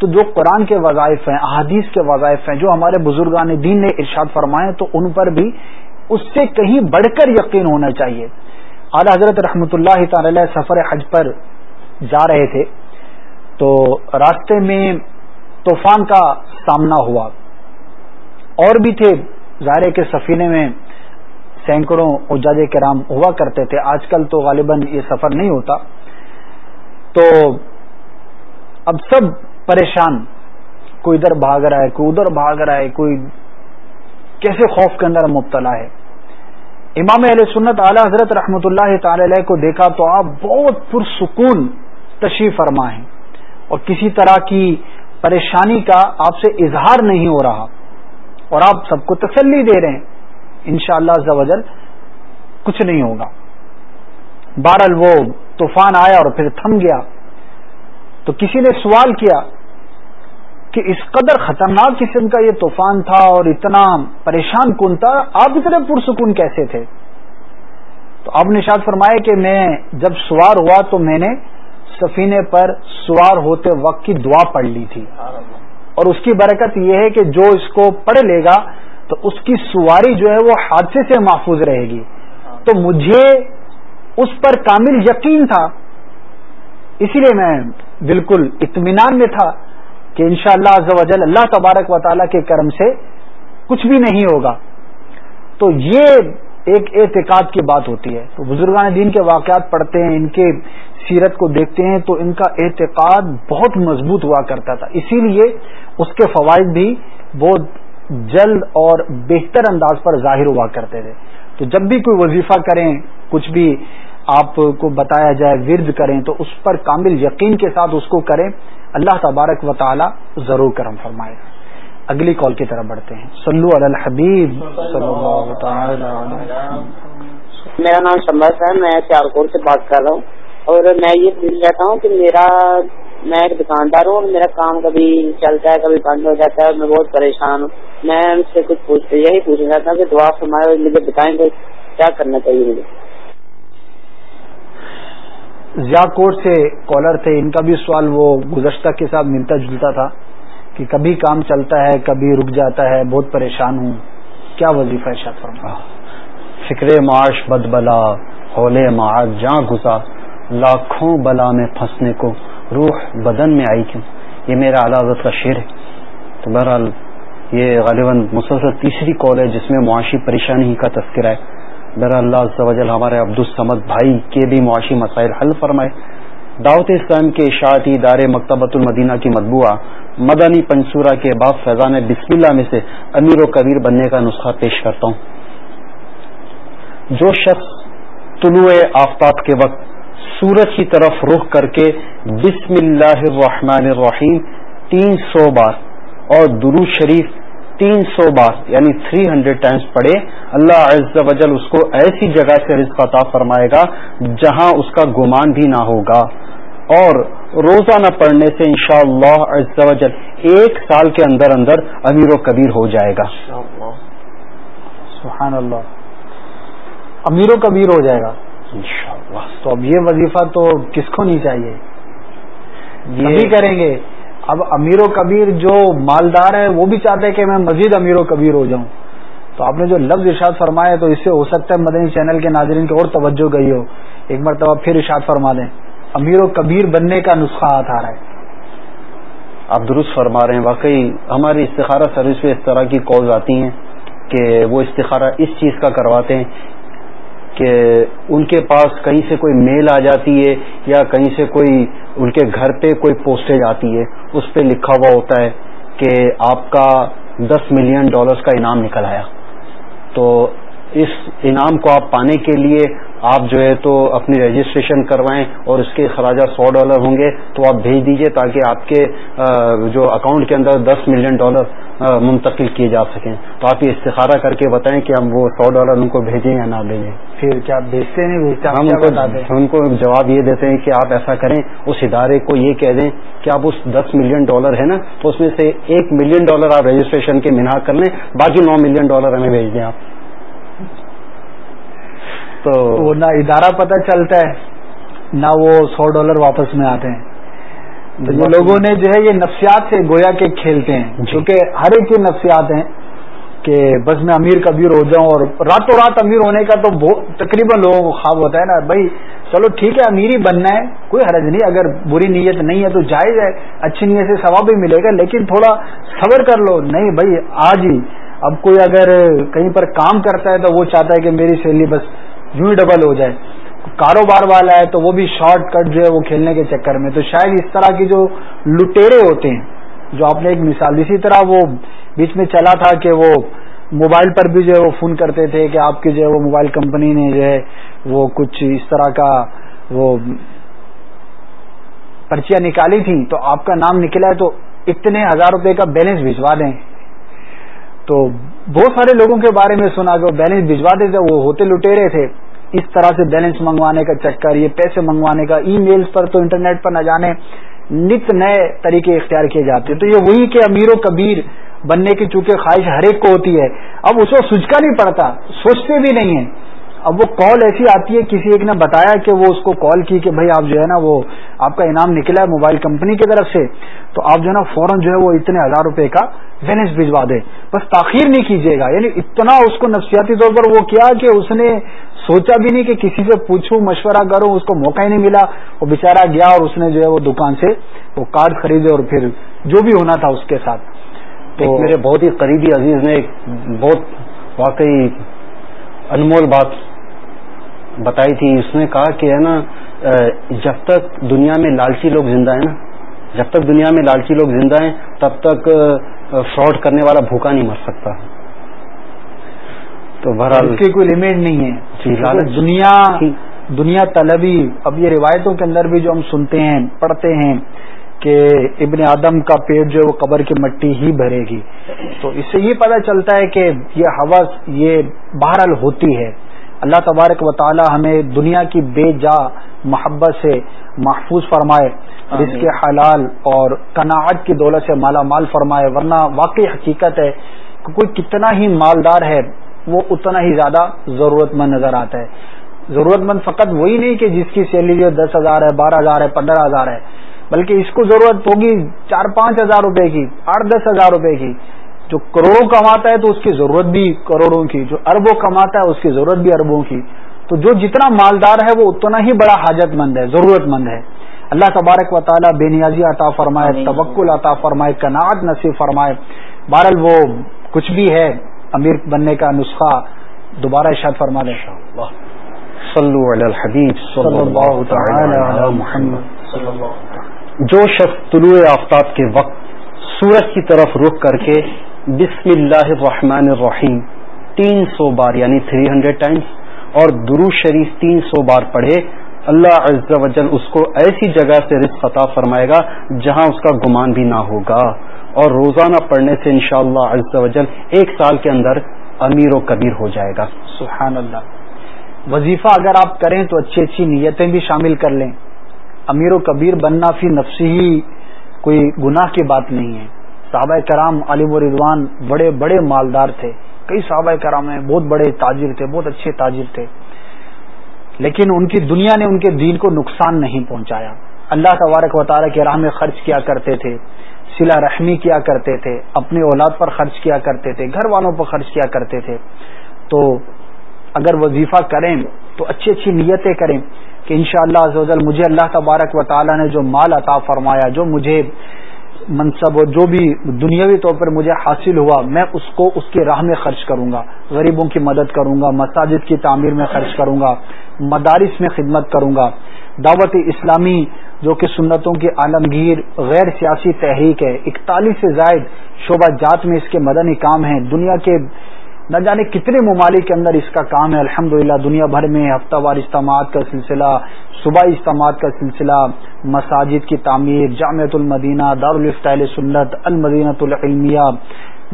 A: تو جو قرآن کے وظائف ہیں احادیث کے وظائف ہیں جو ہمارے بزرگان دین نے ارشاد فرمائے تو ان پر بھی اس سے کہیں بڑھ کر یقین ہونا چاہیے اعلیٰ حضرت رحمتہ اللہ تعالی سفر حج پر جا رہے تھے تو راستے میں طوفان کا سامنا ہوا اور بھی تھے ظاہر کے سفینے میں سینکڑوں اور کرام کے رام ہوا کرتے تھے آج کل تو غالباً یہ سفر نہیں ہوتا تو اب سب پریشان کوئی ادھر بھاگ رہا ہے کوئی ادھر بھاگ رہا ہے کوئی کیسے خوف کے اندر مبتلا ہے امام علیہ سنت اعلی حضرت رحمۃ اللہ تعالی علیہ کو دیکھا تو آپ بہت پرسکون تشریف فرما ہے اور کسی طرح کی پریشانی کا آپ سے اظہار نہیں ہو رہا اور آپ سب کو تسلی دے رہے ہیں ان شاء اللہ کچھ نہیں ہوگا بہرحال وہ طوفان آیا اور پھر تھم گیا تو کسی نے سوال کیا کہ اس قدر خطرناک قسم کا یہ طوفان تھا اور اتنا پریشان کن تھا آپ اتنے پرسکون کیسے تھے تو آپ نے شاید فرمایا کہ میں جب سوار ہوا تو میں نے سفینے پر سوار ہوتے وقت کی دعا پڑھ لی تھی اور اس کی برکت یہ ہے کہ جو اس کو پڑھ لے گا تو اس کی سواری جو ہے وہ حادثے سے محفوظ رہے گی تو مجھے اس پر کامل یقین تھا اسی لیے میں بالکل اطمینان میں تھا کہ انشاءاللہ شاء اللہ اللہ تبارک و تعالیٰ کے کرم سے کچھ بھی نہیں ہوگا تو یہ ایک اعتقاد کی بات ہوتی ہے تو بزرگان دین کے واقعات پڑھتے ہیں ان کے سیرت کو دیکھتے ہیں تو ان کا اعتقاد بہت مضبوط ہوا کرتا تھا اسی لیے اس کے فوائد بھی بہت جلد اور بہتر انداز پر ظاہر ہوا کرتے تھے تو جب بھی کوئی وظیفہ کریں کچھ بھی آپ کو بتایا جائے ورد کریں تو اس پر کامل یقین کے ساتھ اس کو کریں اللہ تبارک و تعالی ضرور کرم فرمائے اگلی کال کی طرف بڑھتے ہیں سلو علی الحبیب
B: اللہ تعالی میرا نام سمبس ہے میں چارکون سے بات کر رہا ہوں اور میں یہ پوچھ رہتا ہوں کہ میرا میں ایک دکاندار ہوں اور میرا کام کبھی چلتا ہے کبھی بند ہو جاتا ہے اور میں بہت پریشان ہوں میں ان سے کچھ یہی پوچھنا چاہتا ہوں کہ دعا اور مجھے بتائیں گے کیا کرنا چاہیے مجھے
A: ضیا کوٹ سے کالر تھے ان کا بھی سوال وہ گزشتہ کے ساتھ ملتا جلتا تھا کہ کبھی کام چلتا ہے کبھی رک جاتا ہے بہت پریشان
C: ہوں کیا وظیفہ وزیر فرما فکرے معاش بد بلا ہولے معاش جہاں گھسا لاکھوں بلا میں پھنسنے کو روح بدن میں آئی کیوں یہ میرا کا شعر ہے تو بہرحال یہ غالباً مسلسل تیسری کال ہے جس میں معاشی پریشانی کا تذکرہ ہے بہر اللہ ہمارے عبدالسمد بھائی کے بھی معاشی مسائل حل فرمائے دعوت اسلام کے اشاعتی ادارے مکتبۃ المدینہ کی مطبوع مدنی پنصورہ کے باپ فیضان بسم اللہ میں سے امیر و کبیر بننے کا نسخہ پیش کرتا ہوں جو شخص طلوع آفتاب کے وقت سورج کی طرف رخ کر کے بسم اللہ الرحمن الرحیم تین سو بار اور درو شریف تین سو بار یعنی تھری ہنڈریڈ ٹائمس پڑے اللہ عز و جل اس کو ایسی جگہ سے رزق عطا فرمائے گا جہاں اس کا گمان بھی نہ ہوگا اور روزانہ پڑھنے سے انشاءاللہ عز اللہ جل ایک سال کے اندر اندر امیر و کبیر ہو جائے گا سبحان اللہ امیر و کبیر ہو جائے گا
A: تو اب یہ وظیفہ تو کس کو نہیں چاہیے یہ بھی کریں گے اب امیر و کبیر جو مالدار ہیں وہ بھی چاہتے ہیں کہ میں مزید امیر و کبیر ہو جاؤں تو آپ نے جو لفظ ارشاد فرمایا تو اس سے ہو سکتا ہے مدنی چینل کے ناظرین کی اور توجہ گئی ہو ایک مرتبہ پھر ارشاد فرما دیں امیر و کبیر بننے کا نسخہ ہاتھ آ رہا ہے
C: آپ درست فرما رہے ہیں واقعی ہماری استخارہ سروس پہ اس طرح کی کالز آتی ہیں کہ وہ استخارہ اس چیز کا کرواتے ہیں کہ ان کے پاس کہیں سے کوئی میل آ جاتی ہے یا کہیں سے کوئی ان کے گھر پہ کوئی پوسٹیج آتی ہے اس پہ لکھا ہوا ہوتا ہے کہ آپ کا دس ملین ڈالرز کا انعام نکل آیا تو اس انعام کو آپ پانے کے لیے آپ جو ہے تو اپنی رجسٹریشن کروائیں اور اس کے خراجہ سو ڈالر ہوں گے تو آپ بھیج دیجئے تاکہ آپ کے جو اکاؤنٹ کے اندر دس ملین ڈالر منتقل کیے جا سکیں تو آپ یہ استخارہ کر کے بتائیں کہ ہم وہ سو ڈالر ان کو بھیجیں یا نہ بھیجیں پھر کیا بھیجتے نہیں بھیجتے ہم اچھا ان کو ان کو جواب یہ دیتے ہیں کہ آپ ایسا کریں اس ادارے کو یہ کہہ دیں کہ آپ اس دس ملین ڈالر ہے نا تو اس میں سے ایک ملین ڈالر آپ رجسٹریشن کے منہا کر لیں باقی نو ملین ڈالر ہمیں بھیج دیں آپ تو
A: وہ نہ ادارہ پتہ چلتا ہے نہ وہ سو ڈالر واپس میں آتے
B: ہیں تو لوگوں نے
A: جو ہے یہ نفسیات سے گویا کے کھیلتے ہیں جی۔ کیونکہ ہر ایک کی نفسیات ہیں کہ بس میں امیر کبیر ہو جاؤں اور راتوں رات امیر ہونے کا تو تقریباً لوگوں کو خواب ہوتا ہے نا بھائی چلو ٹھیک ہے امیر ہی بننا ہے کوئی حرج نہیں اگر بری نیت نہیں ہے تو جائز ہے اچھی نیت سے ثواب بھی ملے گا لیکن تھوڑا صبر کر لو نہیں بھائی آج ہی اب کوئی اگر کہیں پر کام کرتا ہے تو وہ چاہتا ہے کہ میری سہیلی بس ڈبل ہو جائے کاروبار والا ہے تو وہ بھی شارٹ کٹ جو ہے وہ کھیلنے کے چکر میں تو شاید اس طرح کی جو لٹیرے ہوتے ہیں جو آپ نے ایک مثال اسی طرح وہ بیچ میں چلا تھا کہ وہ موبائل پر بھی جو ہے وہ فون کرتے تھے کہ آپ کی جو ہے وہ موبائل کمپنی نے جو ہے وہ کچھ اس طرح کا وہ پرچیاں نکالی تھیں تو آپ کا نام نکلا ہے تو اتنے ہزار روپے کا بیلنس بھجوا دیں تو بہت سارے لوگوں کے بارے میں سنا کہ وہ بیلنس بھجوا دیتے وہ ہوتے لٹے تھے اس طرح سے بیلنس منگوانے کا چکر یہ پیسے منگوانے کا ای میل پر تو انٹرنیٹ پر نہ جانے نت نئے طریقے اختیار کیے جاتے ہیں تو یہ وہی کہ امیر و کبیر بننے کی چونکہ خواہش ہر ایک کو ہوتی ہے اب اس کو سوچ کا نہیں پڑتا سوچتے بھی نہیں ہیں اب وہ کال ایسی آتی ہے کسی ایک نے بتایا کہ وہ اس کو کال کی کہ بھائی آپ جو ہے نا وہ آپ کا انعام نکلا ہے موبائل کمپنی کی طرف سے تو آپ جو ہے نا فوراً جو ہے وہ اتنے ہزار روپے کا وینس بھجوا دیں بس تاخیر نہیں کیجیے گا یعنی اتنا اس کو نفسیاتی طور پر وہ کیا کہ اس نے سوچا بھی نہیں کہ کسی سے پوچھوں مشورہ کروں اس کو موقع ہی نہیں ملا وہ بےچارا گیا اور اس نے جو ہے وہ دکان سے وہ کارڈ
C: خریدے اور پھر جو بھی ہونا تھا اس کے ساتھ تو میرے بہت ہی قریبی عزیز نے ایک بہت واقعی انمول بات بتائی تھی اس نے کہا کہ ہے نا جب تک دنیا میں لالچی لوگ زندہ ہیں نا جب تک دنیا میں لالچی لوگ زندہ ہیں تب تک فراڈ کرنے والا بھوکا نہیں مر سکتا تو بہرحال کی
A: کوئی لمٹ نہیں ہے جی، دنیا جی۔ دنیا طلبی اب یہ روایتوں کے اندر بھی جو ہم سنتے ہیں پڑھتے ہیں کہ ابن آدم کا پیٹ جو ہے وہ قبر کی مٹی ہی بھرے گی تو اس سے یہ پتا چلتا ہے کہ یہ حوث یہ بہرحال ہوتی ہے اللہ تبارک و تعالی ہمیں دنیا کی بے جا محبت سے محفوظ فرمائے جس کے حلال اور کناعت کی دولت سے مالا مال فرمائے ورنہ واقعی حقیقت ہے کہ کوئی کتنا ہی مالدار ہے وہ اتنا ہی زیادہ ضرورت مند نظر آتا ہے ضرورت مند فقط وہی نہیں کہ جس کی سیلری جو دس ہزار ہے بارہ ہزار ہے پندرہ ہزار ہے بلکہ اس کو ضرورت ہوگی چار پانچ ہزار روپے کی آٹھ دس ہزار روپے کی جو کروڑوں کماتا ہے تو اس کی ضرورت بھی کروڑوں کی جو اربوں کماتا ہے اس کی ضرورت بھی اربوں کی تو جو جتنا مالدار ہے وہ اتنا ہی بڑا حاجت مند ہے ضرورت مند ہے اللہ تبارک و تعالیٰ بے نیازی عطا فرمائے توکل عطا فرمائے کناٹ نصیب فرمائے بہرل وہ کچھ بھی ہے امیر بننے کا نسخہ دوبارہ ارشاد فرما دیں
C: جو شخص طلوع آفتاب کے وقت سورج کی طرف رخ کر کے بسم اللہ الرحمن الرحیم تین سو بار یعنی تھری ہنڈریڈ ٹائمس اور درو شریف تین سو بار پڑھے اللہ عز و جل اس کو ایسی جگہ سے رزق عطا فرمائے گا جہاں اس کا گمان بھی نہ ہوگا اور روزانہ پڑھنے سے انشاءاللہ اللہ و جل ایک سال کے اندر امیر و کبیر ہو جائے گا سبحان اللہ وظیفہ اگر آپ کریں تو
A: اچھی اچھی نیتیں بھی شامل کر لیں امیر و کبیر بننا فی نفسی ہی کوئی گناہ کی بات نہیں ہے صحابہ کرام علی و رضوان بڑے بڑے مالدار تھے کئی صحابہ کرام ہیں بہت بڑے تاجر تھے بہت اچھے تاجر تھے لیکن ان کی دنیا نے ان کے دین کو نقصان نہیں پہنچایا اللہ تبارک و تعالیٰ کے راہ میں خرچ کیا کرتے تھے سلا رحمی کیا کرتے تھے اپنے اولاد پر خرچ کیا کرتے تھے گھر والوں پر خرچ کیا کرتے تھے تو اگر وظیفہ کریں تو اچھی اچھی نیتیں کریں کہ انشاءاللہ شاء اللہ مجھے اللہ تبارک و تعالیٰ نے جو مال عطا فرمایا جو مجھے منصب اور جو بھی دنیاوی طور پر مجھے حاصل ہوا میں اس کو اس کی راہ میں خرچ کروں گا غریبوں کی مدد کروں گا مساجد کی تعمیر میں خرچ کروں گا مدارس میں خدمت کروں گا دعوت اسلامی جو کہ سنتوں کی عالمگیر غیر سیاسی تحریک ہے اکتالیس سے زائد شعبہ جات میں اس کے مدنی کام ہیں دنیا کے نہ جانے کتنے ممالک کے اندر اس کا کام ہے الحمد دنیا بھر میں ہفتہ وار استعمال کا سلسلہ صبح استعمال کا سلسلہ مساجد کی تعمیر جامعۃ المدینہ دارالفتحل سنت المدینہ العلمیہ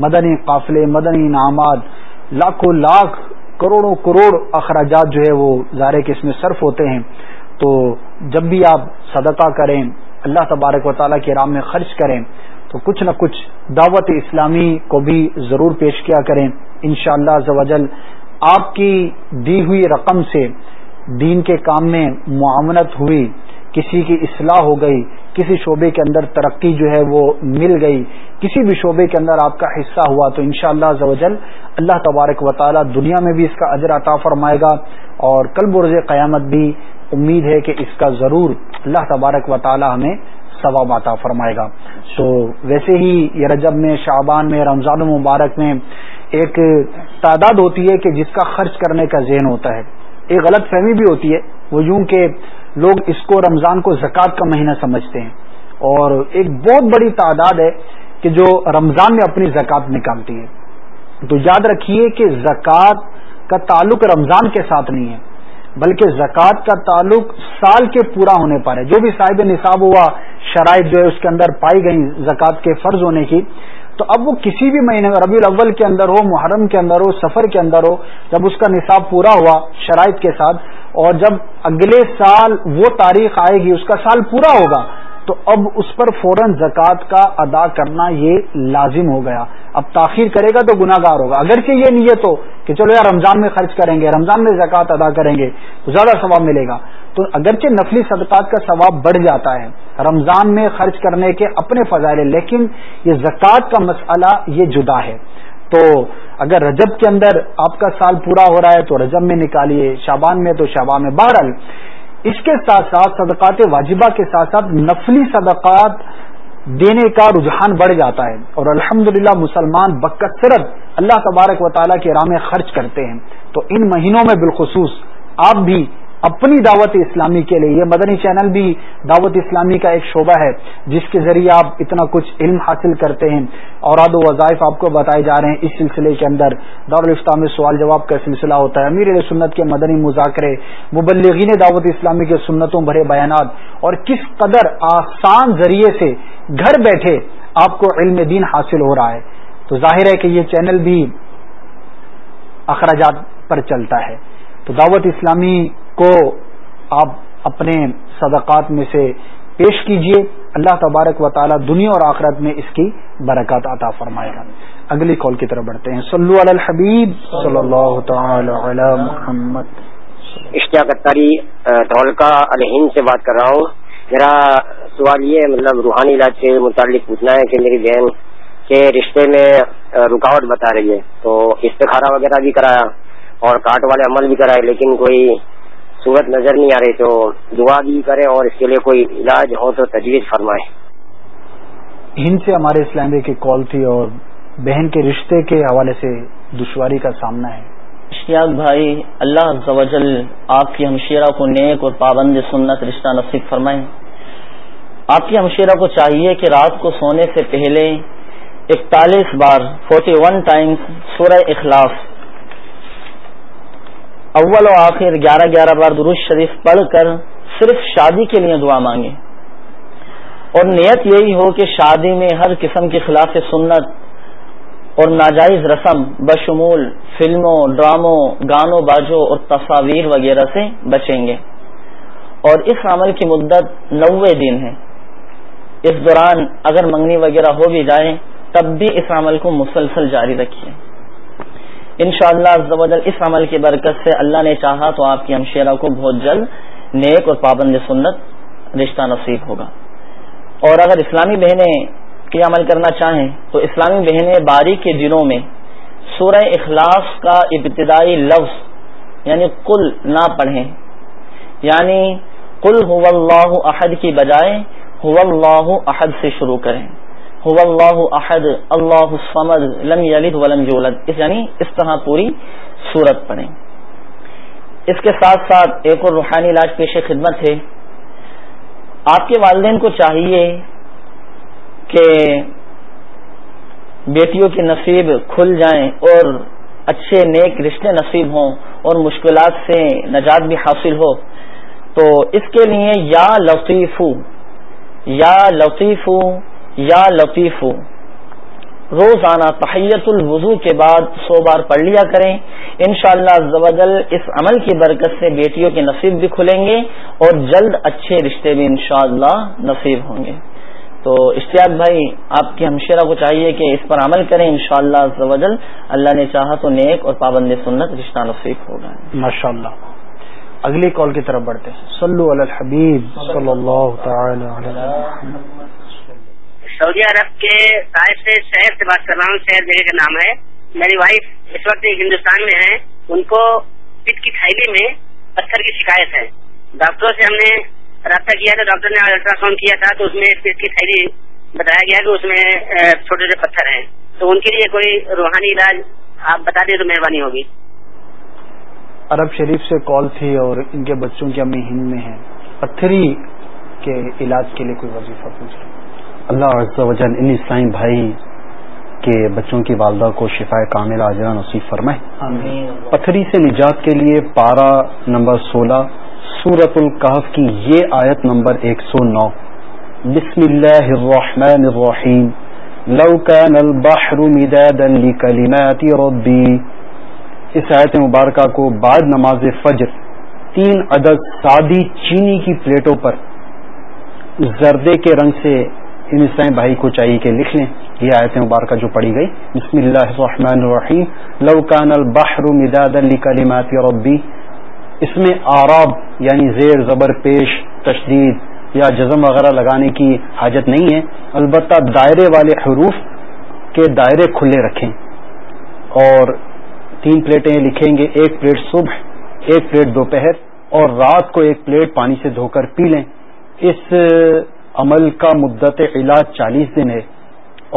A: مدنی قافلے مدنی انعامات لاکھوں لاکھ کروڑوں کروڑ اخراجات جو ہے وہ ظاہر کے اس میں صرف ہوتے ہیں تو جب بھی آپ صدقہ کریں اللہ تبارک و تعالیٰ کے رام میں خرچ کریں تو کچھ نہ کچھ دعوت اسلامی کو بھی ضرور پیش کیا کریں انشاءاللہ اللہ زوجل آپ کی دی ہوئی رقم سے دین کے کام میں معاونت ہوئی کسی کی اصلاح ہو گئی کسی شعبے کے اندر ترقی جو ہے وہ مل گئی کسی بھی شعبے کے اندر آپ کا حصہ ہوا تو ان شاء اللہ زوجل اللہ تبارک دنیا میں بھی اس کا اجر عطا فرمائے گا اور کل برز قیامت بھی امید ہے کہ اس کا ضرور اللہ تبارک و تعالی ہمیں ثواب عطا فرمائے گا تو ویسے ہی یہ رجب میں شعبان میں رمضان و مبارک میں ایک تعداد ہوتی ہے کہ جس کا خرچ کرنے کا ذہن ہوتا ہے ایک غلط فہمی بھی ہوتی ہے وہ یوں کہ لوگ اس کو رمضان کو زکوٰۃ کا مہینہ سمجھتے ہیں اور ایک بہت بڑی تعداد ہے کہ جو رمضان میں اپنی زکوٰۃ نکالتی ہے تو یاد رکھیے کہ زکوٰۃ کا تعلق رمضان کے ساتھ نہیں ہے بلکہ زکوٰۃ کا تعلق سال کے پورا ہونے پر ہے جو بھی صاحب نصاب ہوا شرائط جو ہے اس کے اندر پائی گئیں زکوٰۃ کے فرض ہونے کی تو اب وہ کسی بھی مہینے میں ربی الاول کے اندر ہو محرم کے اندر ہو سفر کے اندر ہو جب اس کا نصاب پورا ہوا شرائط کے ساتھ اور جب اگلے سال وہ تاریخ آئے گی اس کا سال پورا ہوگا تو اب اس پر فوراً زکوٰۃ کا ادا کرنا یہ لازم ہو گیا اب تاخیر کرے گا تو گار ہوگا اگرچہ یہ نیت ہو کہ چلو یار رمضان میں خرچ کریں گے رمضان میں زکوٰۃ ادا کریں گے تو زیادہ ثواب ملے گا تو اگرچہ نفلی صدقات کا ثواب بڑھ جاتا ہے رمضان میں خرچ کرنے کے اپنے فضائل لیکن یہ زکوٰۃ کا مسئلہ یہ جدا ہے تو اگر رجب کے اندر آپ کا سال پورا ہو رہا ہے تو رجب میں نکالیے شابان میں تو شابان میں بہرحال اس کے ساتھ ساتھ صدقات واجبہ کے ساتھ ساتھ نفلی صدقات دینے کا رجحان بڑھ جاتا ہے اور الحمد مسلمان بکثرت اللہ تبارک و تعالیٰ کے راہ خرچ کرتے ہیں تو ان مہینوں میں بالخصوص آپ بھی اپنی دعوت اسلامی کے لیے یہ مدنی چینل بھی دعوت اسلامی کا ایک شعبہ ہے جس کے ذریعے آپ اتنا کچھ علم حاصل کرتے ہیں اوراد و وظائف آپ کو بتائے جا رہے ہیں اس سلسلے کے اندر دارالفتہ میں سوال جواب کا سلسلہ ہوتا ہے امیر سنت کے مدنی مذاکرے مبلغین دعوت اسلامی کے سنتوں بھرے بیانات اور کس قدر آسان ذریعے سے گھر بیٹھے آپ کو علم دین حاصل ہو رہا ہے تو ظاہر ہے کہ یہ چینل بھی اخراجات پر چلتا ہے تو دعوت اسلامی کو آپ اپنے صدقات میں سے پیش کیجیے اللہ تبارک و تعالی دنیا اور آخرت میں اس کی برکات عطا فرمائے گا اگلی کال کی طرف بڑھتے ہیں صلو علی علی الحبیب اللہ تعالی محمد
B: اشتیاق اتاری تولکا الہین سے بات کر رہا ہوں میرا سوال یہ مطلب روحانی علاج سے متعلق پوچھنا ہے کہ میری بہن کے رشتے میں رکاوٹ بتا رہی ہے تو استخارہ وغیرہ بھی کرایا اور کاٹ والے عمل بھی کرائے لیکن کوئی صورت نظر نہیں آ رہی تو دعا بھی کرے اور اس کے لیے کوئی علاج ہو تو تجویز فرمائے
A: ہند سے ہمارے اسلامی کی کال تھی اور بہن کے رشتے کے حوالے سے دشواری کا سامنا ہے
B: اشتیاق بھائی اللہ زوجل آپ کی ہمشیرہ کو نیک اور پابند سنت رشتہ نصیب فرمائیں آپ کی ہمشیرہ کو چاہیے کہ رات کو سونے سے پہلے اکتالیس بار فورٹی ون ٹائمس سورہ اخلاف اول و آخر گیارہ گیارہ بار درود شریف پڑھ کر صرف شادی کے لیے دعا مانگے اور نیت یہی ہو کہ شادی میں ہر قسم کے خلاف سنت اور ناجائز رسم بشمول فلموں ڈراموں گانوں باجوں اور تصاویر وغیرہ سے بچیں گے اور اس عمل کی مدت نوے دن ہے اس دوران اگر منگنی وغیرہ ہو بھی جائے تب بھی اس عمل کو مسلسل جاری رکھیے انشاءاللہ شاء اللہ اس عمل کی برکت سے اللہ نے چاہا تو آپ کی ہمشیرہ کو بہت جلد نیک اور پابند سنت رشتہ نصیب ہوگا اور اگر اسلامی بہنیں عمل کرنا چاہیں تو اسلامی بہنیں باری کے دنوں میں سورہ اخلاص کا ابتدائی لفظ یعنی کل نہ پڑھیں یعنی کل ہو اللہ کی بجائے ہو اللہ سے شروع کریں هو الله احد اللہ ولم يولد اس یعنی اس طرح پوری صورت پڑھیں اس کے ساتھ ساتھ ایک اور روحانی علاج پیش خدمت ہے آپ کے والدین کو چاہیے کہ بیٹیوں کے نصیب کھل جائیں اور اچھے نیک رشتے نصیب ہوں اور مشکلات سے نجات بھی حاصل ہو تو اس کے لیے یا لطیف یا لطیف یا لطیف روزانہ تحیت الوضو کے بعد سو بار پڑھ لیا کریں انشاءاللہ شاء زوجل اس عمل کی برکت سے بیٹیوں کے نصیب بھی کھلیں گے اور جلد اچھے رشتے بھی انشاءاللہ نصیب ہوں گے تو اشتیاق بھائی آپ کی ہمشیرہ کو چاہیے کہ اس پر عمل کریں انشاءاللہ شاء اللہ زوجل اللہ نے چاہا تو نیک اور پابند سنت رشتہ نصیب ہوگا ماشاء اللہ اگلی کال کی طرف بڑھتے ہیں صلو علی الحبیب اللہ تعالی سعودی عرب کے سے شہر سے بات کر رہا ہوں شہر جگہ کا نام ہے میری وائف اس وقت ہندوستان میں ہیں ان کو پت کی تھائی میں پتھر کی شکایت ہے ڈاکٹروں سے ہم نے رابطہ کیا ڈاکٹر نے الٹرا ساؤنڈ کیا تھا تو اس میں پت کی تھائی بتایا گیا کہ اس میں چھوٹے چھوٹے پتھر ہیں تو ان کے لیے کوئی روحانی علاج آپ بتا دیں تو مہربانی ہوگی
A: عرب شریف سے کال تھی اور ان کے بچوں کی امی ہند میں ہیں پتھری کے علاج کے لیے کوئی وظیفہ پوچھ وضیفہ
C: اللہ عز و جل ان اسلائی بھائی کے بچوں کی والدہ کو شفا کامل آجرا نصیب فرمائے پتھری سے نجات کے لیے پارہ نمبر سولہ سورت القحف کی یہ آیت نمبر ایک سو نو بسم اللہ الرحمن الرحیم لو كان البحر مدادا لکلمات ربی اس آیت مبارکہ کو بعد نماز فجر تین عدد سادی چینی کی پلیٹوں پر زردے کے رنگ سے ان اسلام بھائی کو چاہیے کہ لکھ لیں یہ آیت مبارکہ جو پڑی گئی بسم اللہ الرحمن الرحیم لو کان البحر ربی اس میں آراب یعنی زیر زبر پیش تشدید یا جزم وغیرہ لگانے کی حاجت نہیں ہے البتہ دائرے والے حروف کے دائرے کھلے رکھیں اور تین پلیٹیں لکھیں گے ایک پلیٹ صبح ایک پلیٹ دوپہر اور رات کو ایک پلیٹ پانی سے دھو کر پی لیں اس عمل کا مدت علاج چالیس دن ہے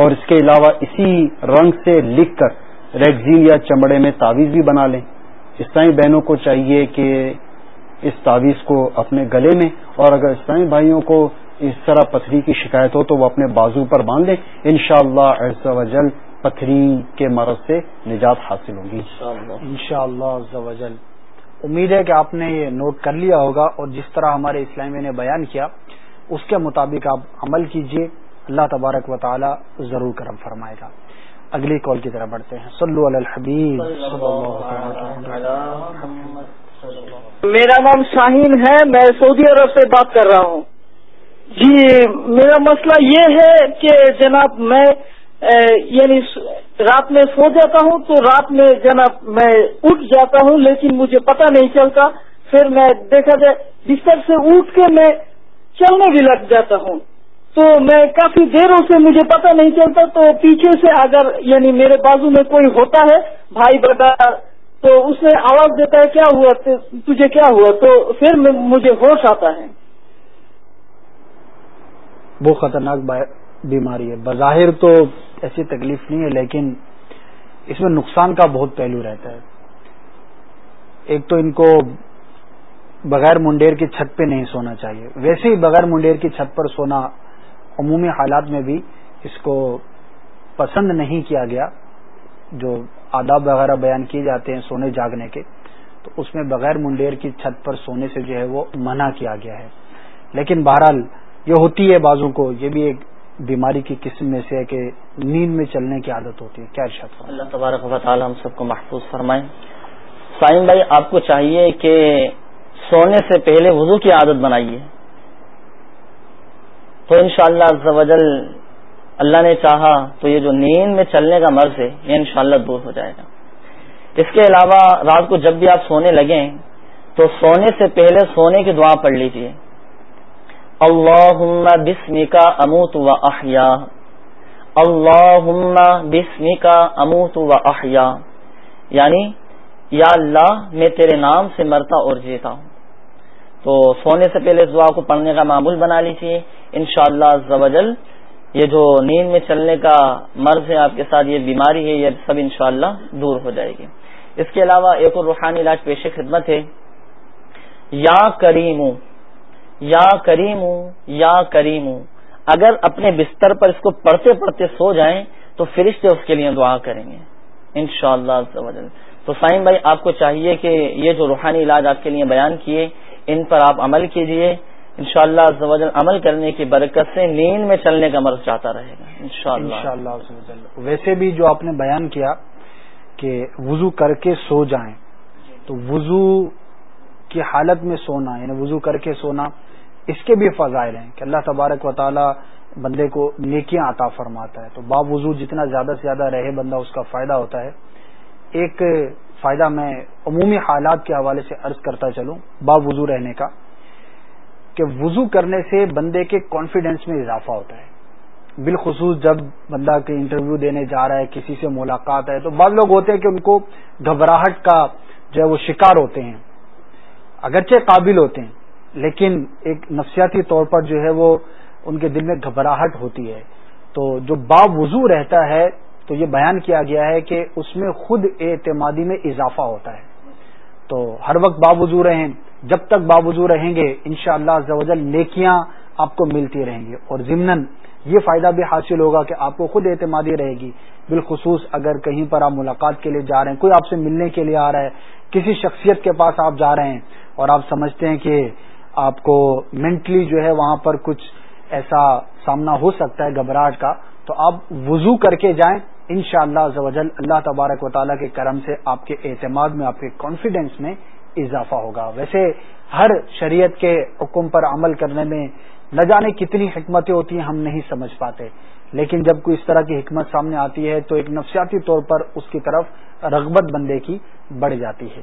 C: اور اس کے علاوہ اسی رنگ سے لکھ کر ریگزین یا چمڑے میں تعویذ بھی بنا لیں طرح بہنوں کو چاہیے کہ اس تعویذ کو اپنے گلے میں اور اگر طرح بھائیوں کو اس طرح پتھری کی شکایت ہو تو وہ اپنے بازو پر باندھ لیں ان شاء اللہ ارز وجل پتھری کے مرض سے نجات حاصل ہوگی
A: ان شاء اللہ امید ہے کہ آپ نے یہ نوٹ کر لیا ہوگا اور جس طرح ہمارے اسلامیہ نے بیان کیا اس کے مطابق آپ عمل کیجئے اللہ تبارک و تعالی ضرور کرم فرمائے گا اگلی کال کی طرح بڑھتے ہیں صلو علی الحبیب
B: میرا نام شاہین ہے میں سعودی عرب سے بات کر رہا ہوں جی میرا مسئلہ یہ ہے کہ جناب میں یعنی رات میں سو جاتا ہوں تو رات میں جناب میں اٹھ جاتا ہوں لیکن مجھے پتہ نہیں چلتا پھر میں دیکھا جائے بستر سے اٹھ کے میں چلنے بھی لگ جاتا ہوں تو میں کافی دیروں سے مجھے پتہ نہیں چلتا تو پیچھے سے اگر یعنی میرے بازو میں کوئی ہوتا ہے بھائی بردا تو اس نے آواز دیتا ہے کیا ہوا تجھے کیا ہوا تو پھر مجھے ہوش آتا ہے
A: وہ خطرناک بیماری ہے بظاہر تو ایسی تکلیف نہیں ہے لیکن اس میں نقصان کا بہت پہلو رہتا ہے ایک تو ان کو بغیر منڈیر کی چھت پہ نہیں سونا چاہیے ویسے ہی بغیر منڈیر کی چھت پر سونا عمومی حالات میں بھی اس کو پسند نہیں کیا گیا جو آداب وغیرہ بیان کیے جاتے ہیں سونے جاگنے کے تو اس میں بغیر منڈیر کی چھت پر سونے سے جو ہے وہ منع کیا گیا ہے لیکن بہرحال یہ ہوتی ہے بازوں کو یہ بھی ایک بیماری کی
B: قسم میں سے ہے کہ نیند میں چلنے کی عادت ہوتی ہے کیا اللہ تبارک و تعالی ہم سب کو محفوظ فرمائیں سائن بھائی آپ کو چاہیے کہ سونے سے پہلے وضو کی عادت بنائیے تو انشاءاللہ شاء اللہ اللہ نے چاہا تو یہ جو نیند میں چلنے کا مرض ہے یہ انشاءاللہ دور ہو جائے گا اس کے علاوہ رات کو جب بھی آپ سونے لگیں تو سونے سے پہلے سونے کی دعا پڑھ لیجیے اللہم بس کا اموت و احیا اللہم بس کا اموت و احیا یعنی یا اللہ میں تیرے نام سے مرتا اور جیتا ہوں تو سونے سے پہلے دعا کو پڑھنے کا معمول بنا لیجیے ان شاء اللہ یہ جو نیند میں چلنے کا مرض ہے آپ کے ساتھ یہ بیماری ہے یہ سب ان اللہ دور ہو جائے گی اس کے علاوہ ایک اور روحانی علاج پیش خدمت ہے یا کریم یا کریم یا کریم اگر اپنے بستر پر اس کو پڑھتے پڑھتے سو جائیں تو فرشتے اس کے لیے دعا کریں گے ان شاء اللہ تو سائن بھائی آپ کو چاہیے کہ یہ جو روحانی علاج آپ کے لیے بیان کیے ان پر آپ عمل کیجیے ان شاء اللہ عمل کرنے کی برکت سے نیند میں چلنے کا مرض چاہتا رہے
A: گا انشاءاللہ شاء ویسے بھی جو آپ نے بیان کیا کہ وضو کر کے سو جائیں تو وضو کی حالت میں سونا یعنی وضو کر کے سونا اس کے بھی فضائل ہیں کہ اللہ تبارک و تعالی بندے کو نیکیاں عطا فرماتا ہے تو با وضو جتنا زیادہ سے زیادہ رہے بندہ اس کا فائدہ ہوتا ہے ایک فائدہ میں عمومی حالات کے حوالے سے عرض کرتا چلوں با وضو رہنے کا کہ وضو کرنے سے بندے کے کانفیڈینس میں اضافہ ہوتا ہے بالخصوص جب بندہ کے انٹرویو دینے جا رہا ہے کسی سے ملاقات ہے تو بعض لوگ ہوتے ہیں کہ ان کو گھبراہٹ کا جو ہے وہ شکار ہوتے ہیں اگرچہ قابل ہوتے ہیں لیکن ایک نفسیاتی طور پر جو ہے وہ ان کے دل میں گھبراہٹ ہوتی ہے تو جو با وضو رہتا ہے تو یہ بیان کیا گیا ہے کہ اس میں خود اعتمادی میں اضافہ ہوتا ہے تو ہر وقت باوضو رہیں جب تک باوضو رہیں گے ان شاء اللہ لیکیاں آپ کو ملتی رہیں گی اور ضمن یہ فائدہ بھی حاصل ہوگا کہ آپ کو خود اعتمادی رہے گی بالخصوص اگر کہیں پر آپ ملاقات کے لیے جا رہے ہیں کوئی آپ سے ملنے کے لیے آ رہا ہے کسی شخصیت کے پاس آپ جا رہے ہیں اور آپ سمجھتے ہیں کہ آپ کو مینٹلی جو ہے وہاں پر کچھ ایسا سامنا ہو سکتا ہے گھبراہٹ کا تو آپ وضو کر کے جائیں ان شاء اللہجل اللہ تبارک و تعالیٰ کے کرم سے آپ کے اعتماد میں آپ کے کانفیڈینس میں اضافہ ہوگا ویسے ہر شریعت کے حکم پر عمل کرنے میں نہ جانے کتنی حکمتیں ہوتی ہیں ہم نہیں سمجھ پاتے لیکن جب کوئی اس طرح کی حکمت سامنے آتی ہے تو ایک نفسیاتی طور پر اس کی طرف رغبت بندے کی بڑھ جاتی ہے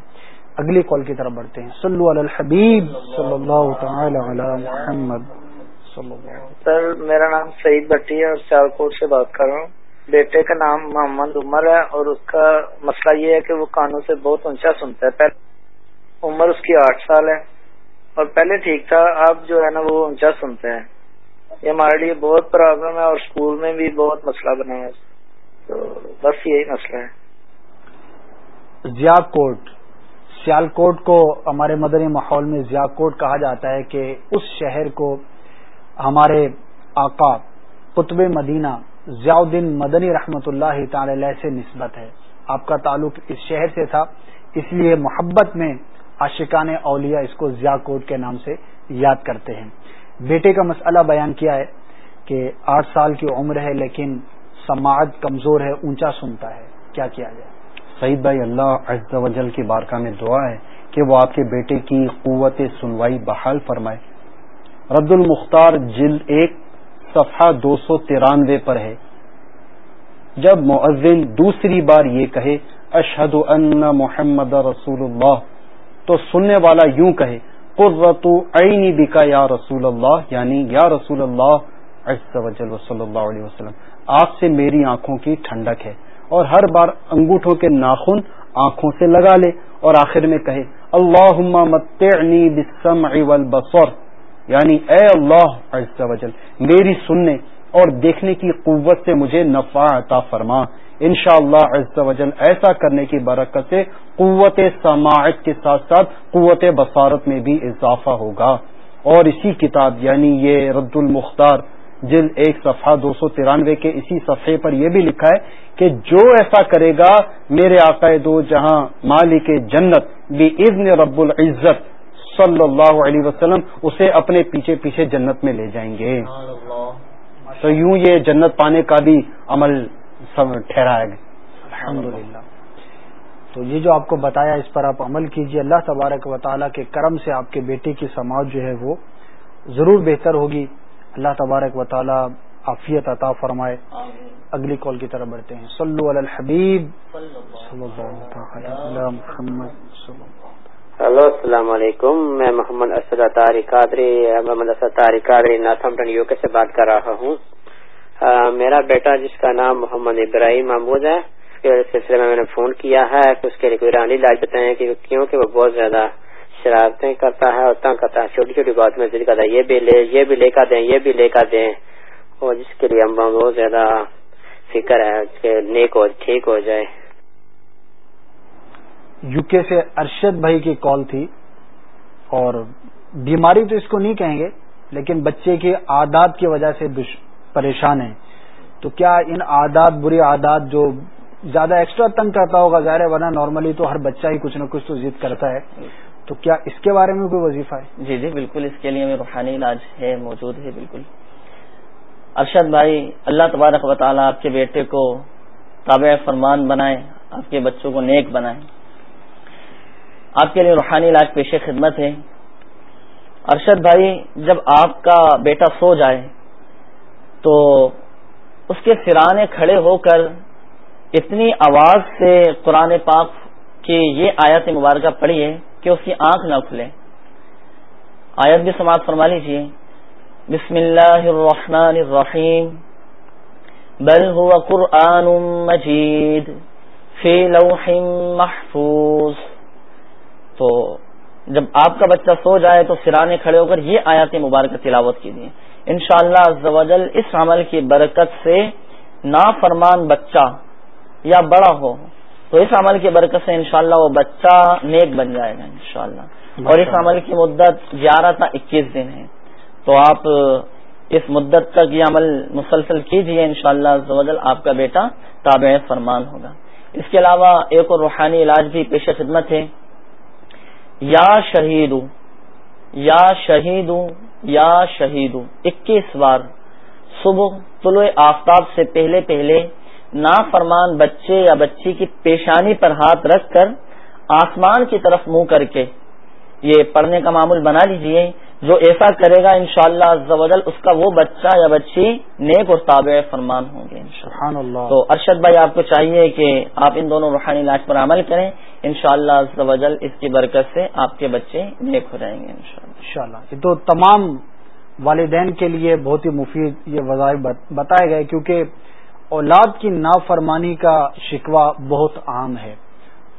A: اگلی کال کی طرف بڑھتے ہیں علی الحبیب اللہ تعالی محمد سر
B: میرا نام سعید بھٹی ہے اور سے بات کر رہا ہوں بیٹے کا نام محمد عمر ہے اور اس کا مسئلہ یہ ہے کہ وہ کانوں سے بہت اونچا سنتا ہے پہلے عمر اس کی آٹھ سال ہے اور پہلے ٹھیک تھا اب جو ہے نا وہ اونچا سنتے ہیں یہ ہمارے لیے بہت پرابلم ہے اور اسکول میں بھی بہت مسئلہ بنا ہے تو بس یہی مسئلہ ہے
A: ضیا کوٹ سیال کوٹ کو ہمارے مدنی ماحول میں ضیا کوٹ کہا جاتا ہے کہ اس شہر کو ہمارے آقا پتب مدینہ ضیاء الدین مدنی رحمت اللہ تعالی علیہ سے نسبت ہے آپ کا تعلق اس شہر سے تھا اس لیے محبت میں عاشقان اولیاء اس کو ضیاء کوٹ کے نام سے یاد کرتے ہیں بیٹے کا مسئلہ بیان کیا ہے کہ آٹھ سال کی عمر ہے لیکن سماج کمزور ہے اونچا سنتا ہے کیا کیا جائے
C: سعید بھائی اللہ عز و جل کی بارکاہ میں دعا ہے کہ وہ آپ کے بیٹے کی قوت سنوائی بحال فرمائے رد المختار جلد صفحہ دو سو ترانوے پر ہے جب معذن دوسری بار یہ کہے اشہد ان محمد رسول اللہ تو سننے والا یوں کہے قرت عینی بکا یا رسول اللہ یعنی یا رسول اللہ عز و جل صلی اللہ علیہ وسلم آپ سے میری آنکھوں کی ٹھنڈک ہے اور ہر بار انگوٹھوں کے ناخن آنکھوں سے لگا لے اور آخر میں کہے اللہ متعنی بالسمع والبصر یعنی اے اللہ عز و جل میری سننے اور دیکھنے کی قوت سے مجھے نفع عطا فرما ان شاء اللہ عزت ایسا کرنے کی برکت سے قوت سماعت کے ساتھ ساتھ قوت بصارت میں بھی اضافہ ہوگا اور اسی کتاب یعنی یہ رد المختار جلد ایک صفحہ دو سو ترانوے کے اسی صفحے پر یہ بھی لکھا ہے کہ جو ایسا کرے گا میرے آقا دو جہاں مالک جنت بھی عزن رب العزت صلی اللہ علیہ وسلم اسے اپنے پیچھے پیچھے جنت میں لے جائیں گے تو یوں یہ جنت پانے کا بھی عمل ٹھہرائے گا تو
A: یہ جو آپ کو بتایا اس پر آپ عمل کیجیے اللہ تبارک و تعالیٰ کے کرم سے آپ کے بیٹے کی سماج جو ہے وہ ضرور بہتر ہوگی اللہ تبارک و تعالیٰ آفیت عطا فرمائے اگلی کال کی طرف بڑھتے ہیں صلو علی الحبیب اللہ علیہ
C: وسلم
B: ہلو السلام علیکم میں محمد اسد قادری محمد اسد طاری قادری ناتم یو کے سے بات کر رہا ہوں میرا بیٹا جس کا نام محمد ابراہیم محمود ہے اس کے سلسلے میں میں نے فون کیا ہے اس کے لیے کوئی رانی لاج بتائیں کہ کیوں کہ وہ بہت زیادہ شرارتیں کرتا ہے اور تنگ کرتا ہے چھوٹی چھوٹی بات میں دل کرتا ہے یہ بھی لے یہ بھی لے کر دیں یہ بھی لے کر دیں اور جس کے لیے ہم بہت زیادہ فکر ہے کہ نیک ہو ٹھیک ہو جائے
A: یو کے سے ارشد بھائی کی کال تھی اور بیماری تو اس کو نہیں کہیں گے لیکن بچے کے عادات کی وجہ سے پریشان ہیں تو کیا ان عادات بری عادات جو زیادہ ایکسٹرا تنگ کرتا ہوگا ظاہر ہے ورنہ نارملی تو ہر بچہ ہی کچھ نہ کچھ تو ضد کرتا ہے تو کیا اس کے بارے میں کوئی وظیفہ ہے
B: جی جی بالکل اس کے لیے میں روحانی علاج ہے موجود ہے بالکل ارشد بھائی اللہ تبارک و تعالیٰ آپ کے بیٹے کو تابع فرمان بنائیں آپ کے بچوں کو نیک بنائیں آپ کے لیے روحانی علاج پیشے خدمت ہے ارشد بھائی جب آپ کا بیٹا سو جائے تو اس کے سرانے کھڑے ہو کر اتنی آواز سے قرآن پاک کی یہ آیت مبارکہ پڑی ہے کہ اس کی آنکھ نہ کھلے آیت بھی سماعت فرما لیجیے بسم اللہ الرحمن الرحیم بل هو قرآن مجید فی لوح محفوظ تو جب آپ کا بچہ سو جائے تو سرانے کھڑے ہو کر یہ آیات مبارک مبارکہ تلاوت کی دیں ان شاء اللہ اس عمل کی برکت سے نا فرمان بچہ یا بڑا ہو تو اس عمل کی برکت سے انشاءاللہ وہ بچہ نیک بن جائے گا انشاءاللہ اور اس عمل کی مدت گیارہ تا اکیس دن ہے تو آپ اس مدت تک یہ عمل مسلسل کیجیے ان شاء اللہ آپ کا بیٹا تابع فرمان ہوگا اس کے علاوہ ایک اور روحانی علاج بھی پیش خدمت ہے یا شہید یا شہید یا شہید اکیس بار صبح طلوع آفتاب سے پہلے پہلے نا فرمان بچے یا بچی کی پیشانی پر ہاتھ رکھ کر آسمان کی طرف منہ کر کے یہ پڑھنے کا معمول بنا لیجئے جو ایسا کرے گا انشاءاللہ شاء اللہ اس کا وہ بچہ یا بچی نیک اور تابع فرمان ہوں گے سبحان اللہ تو ارشد بھائی آپ کو چاہیے کہ آپ ان دونوں روحانی علاج پر عمل کریں انشاءاللہ شاء اللہ اس کی برکت سے آپ کے بچے نیک ہو جائیں گے
A: انشاءاللہ شاء یہ تو تمام والدین کے لیے بہت ہی مفید یہ وضاحت بتائے گئے کیونکہ اولاد کی نافرمانی کا شکوہ بہت عام ہے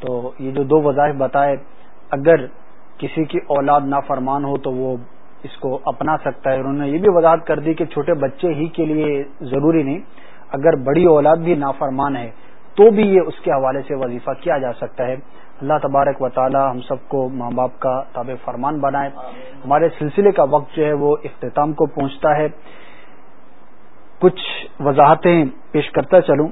A: تو یہ جو دو وظائف بتائے اگر کسی کی اولاد نافرمان فرمان ہو تو وہ اس کو اپنا سکتا ہے انہوں نے یہ بھی وضاحت کر دی کہ چھوٹے بچے ہی کے لیے ضروری نہیں اگر بڑی اولاد بھی نافرمان فرمان ہے تو بھی یہ اس کے حوالے سے وظیفہ کیا جا سکتا ہے اللہ تبارک و تعالی ہم سب کو ماں باپ کا تاب فرمان بنائے ہمارے سلسلے کا وقت جو ہے وہ اختتام کو پہنچتا ہے کچھ وضاحتیں پیش کرتا چلوں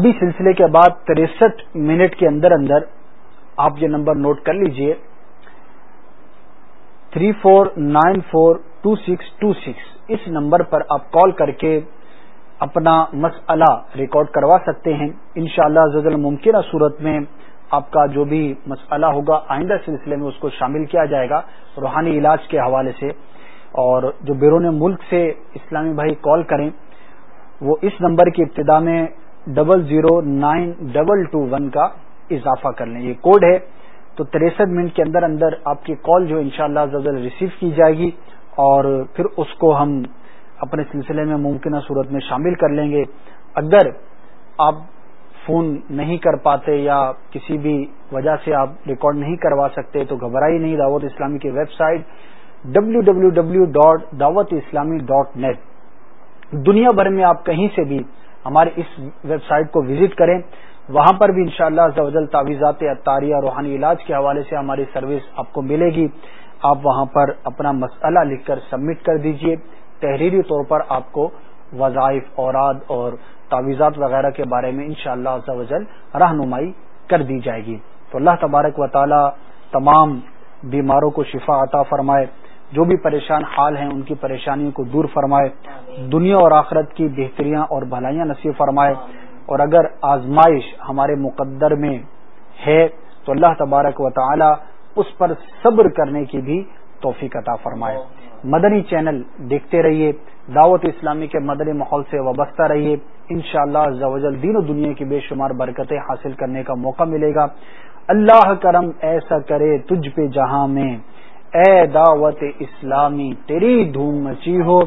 A: ابھی سلسلے کے بعد تریسٹھ منٹ کے اندر اندر آپ یہ نمبر نوٹ کر لیجئے three four nine four six two six اس نمبر پر آپ کال کر کے اپنا مسئلہ ریکارڈ کروا سکتے ہیں انشاءاللہ شاء اللہ ممکنہ صورت میں آپ کا جو بھی مسئلہ ہوگا آئندہ سلسلے میں اس کو شامل کیا جائے گا روحانی علاج کے حوالے سے اور جو بیرون ملک سے اسلامی بھائی کال کریں وہ اس نمبر کی ابتدا میں double zero nine double two one کا اضافہ کر لیں یہ کوڈ ہے تو تریسٹھ منٹ کے اندر اندر آپ کی کال جو انشاءاللہ شاء اللہ ریسیو کی جائے گی اور پھر اس کو ہم اپنے سلسلے میں ممکنہ صورت میں شامل کر لیں گے اگر آپ فون نہیں کر پاتے یا کسی بھی وجہ سے آپ ریکارڈ نہیں کروا سکتے تو گھبرائی نہیں دعوت اسلامی کی website W W W dot Dawat Islami dot net دنیا بھر میں آپ کہیں سے بھی ہماری اس ویب سائٹ کو وزٹ کریں وہاں پر بھی ان شاء اللہ اطاریہ روحانی علاج کے حوالے سے ہماری سروس آپ کو ملے گی آپ وہاں پر اپنا مسئلہ لکھ کر سبمٹ کر دیجئے تحریری طور پر آپ کو وظائف اوراد اور تعویذات وغیرہ کے بارے میں ان شاء اللہ رہنمائی کر دی جائے گی تو اللہ تبارک و تعالی تمام بیماروں کو شفا عطا فرمائے جو بھی پریشان حال ہیں ان کی پریشانیوں کو دور فرمائے دنیا اور آخرت کی بہتریاں اور بھلائیاں نصیب فرمائے اور اگر آزمائش ہمارے مقدر میں ہے تو اللہ تبارک و تعالی اس پر صبر کرنے کی بھی توفیق عطا فرمائے مدنی چینل دیکھتے رہیے دعوت اسلامی کے مدنی ماحول سے وابستہ رہیے ان شاء اللہ دین و دنیا کی بے شمار برکتیں حاصل کرنے کا موقع ملے گا اللہ کرم ایسا کرے تجھ پہ جہاں میں اے دعوت اسلامی تیری دھوم مچی ہو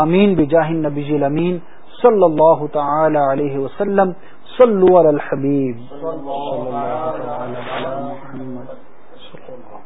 A: آمین بجاہ نبی نبی امین صلی اللہ تعالی علیہ وسلم صلو علی الحبیب
C: صلی اللہ تعالی علی محمد صلی اللہ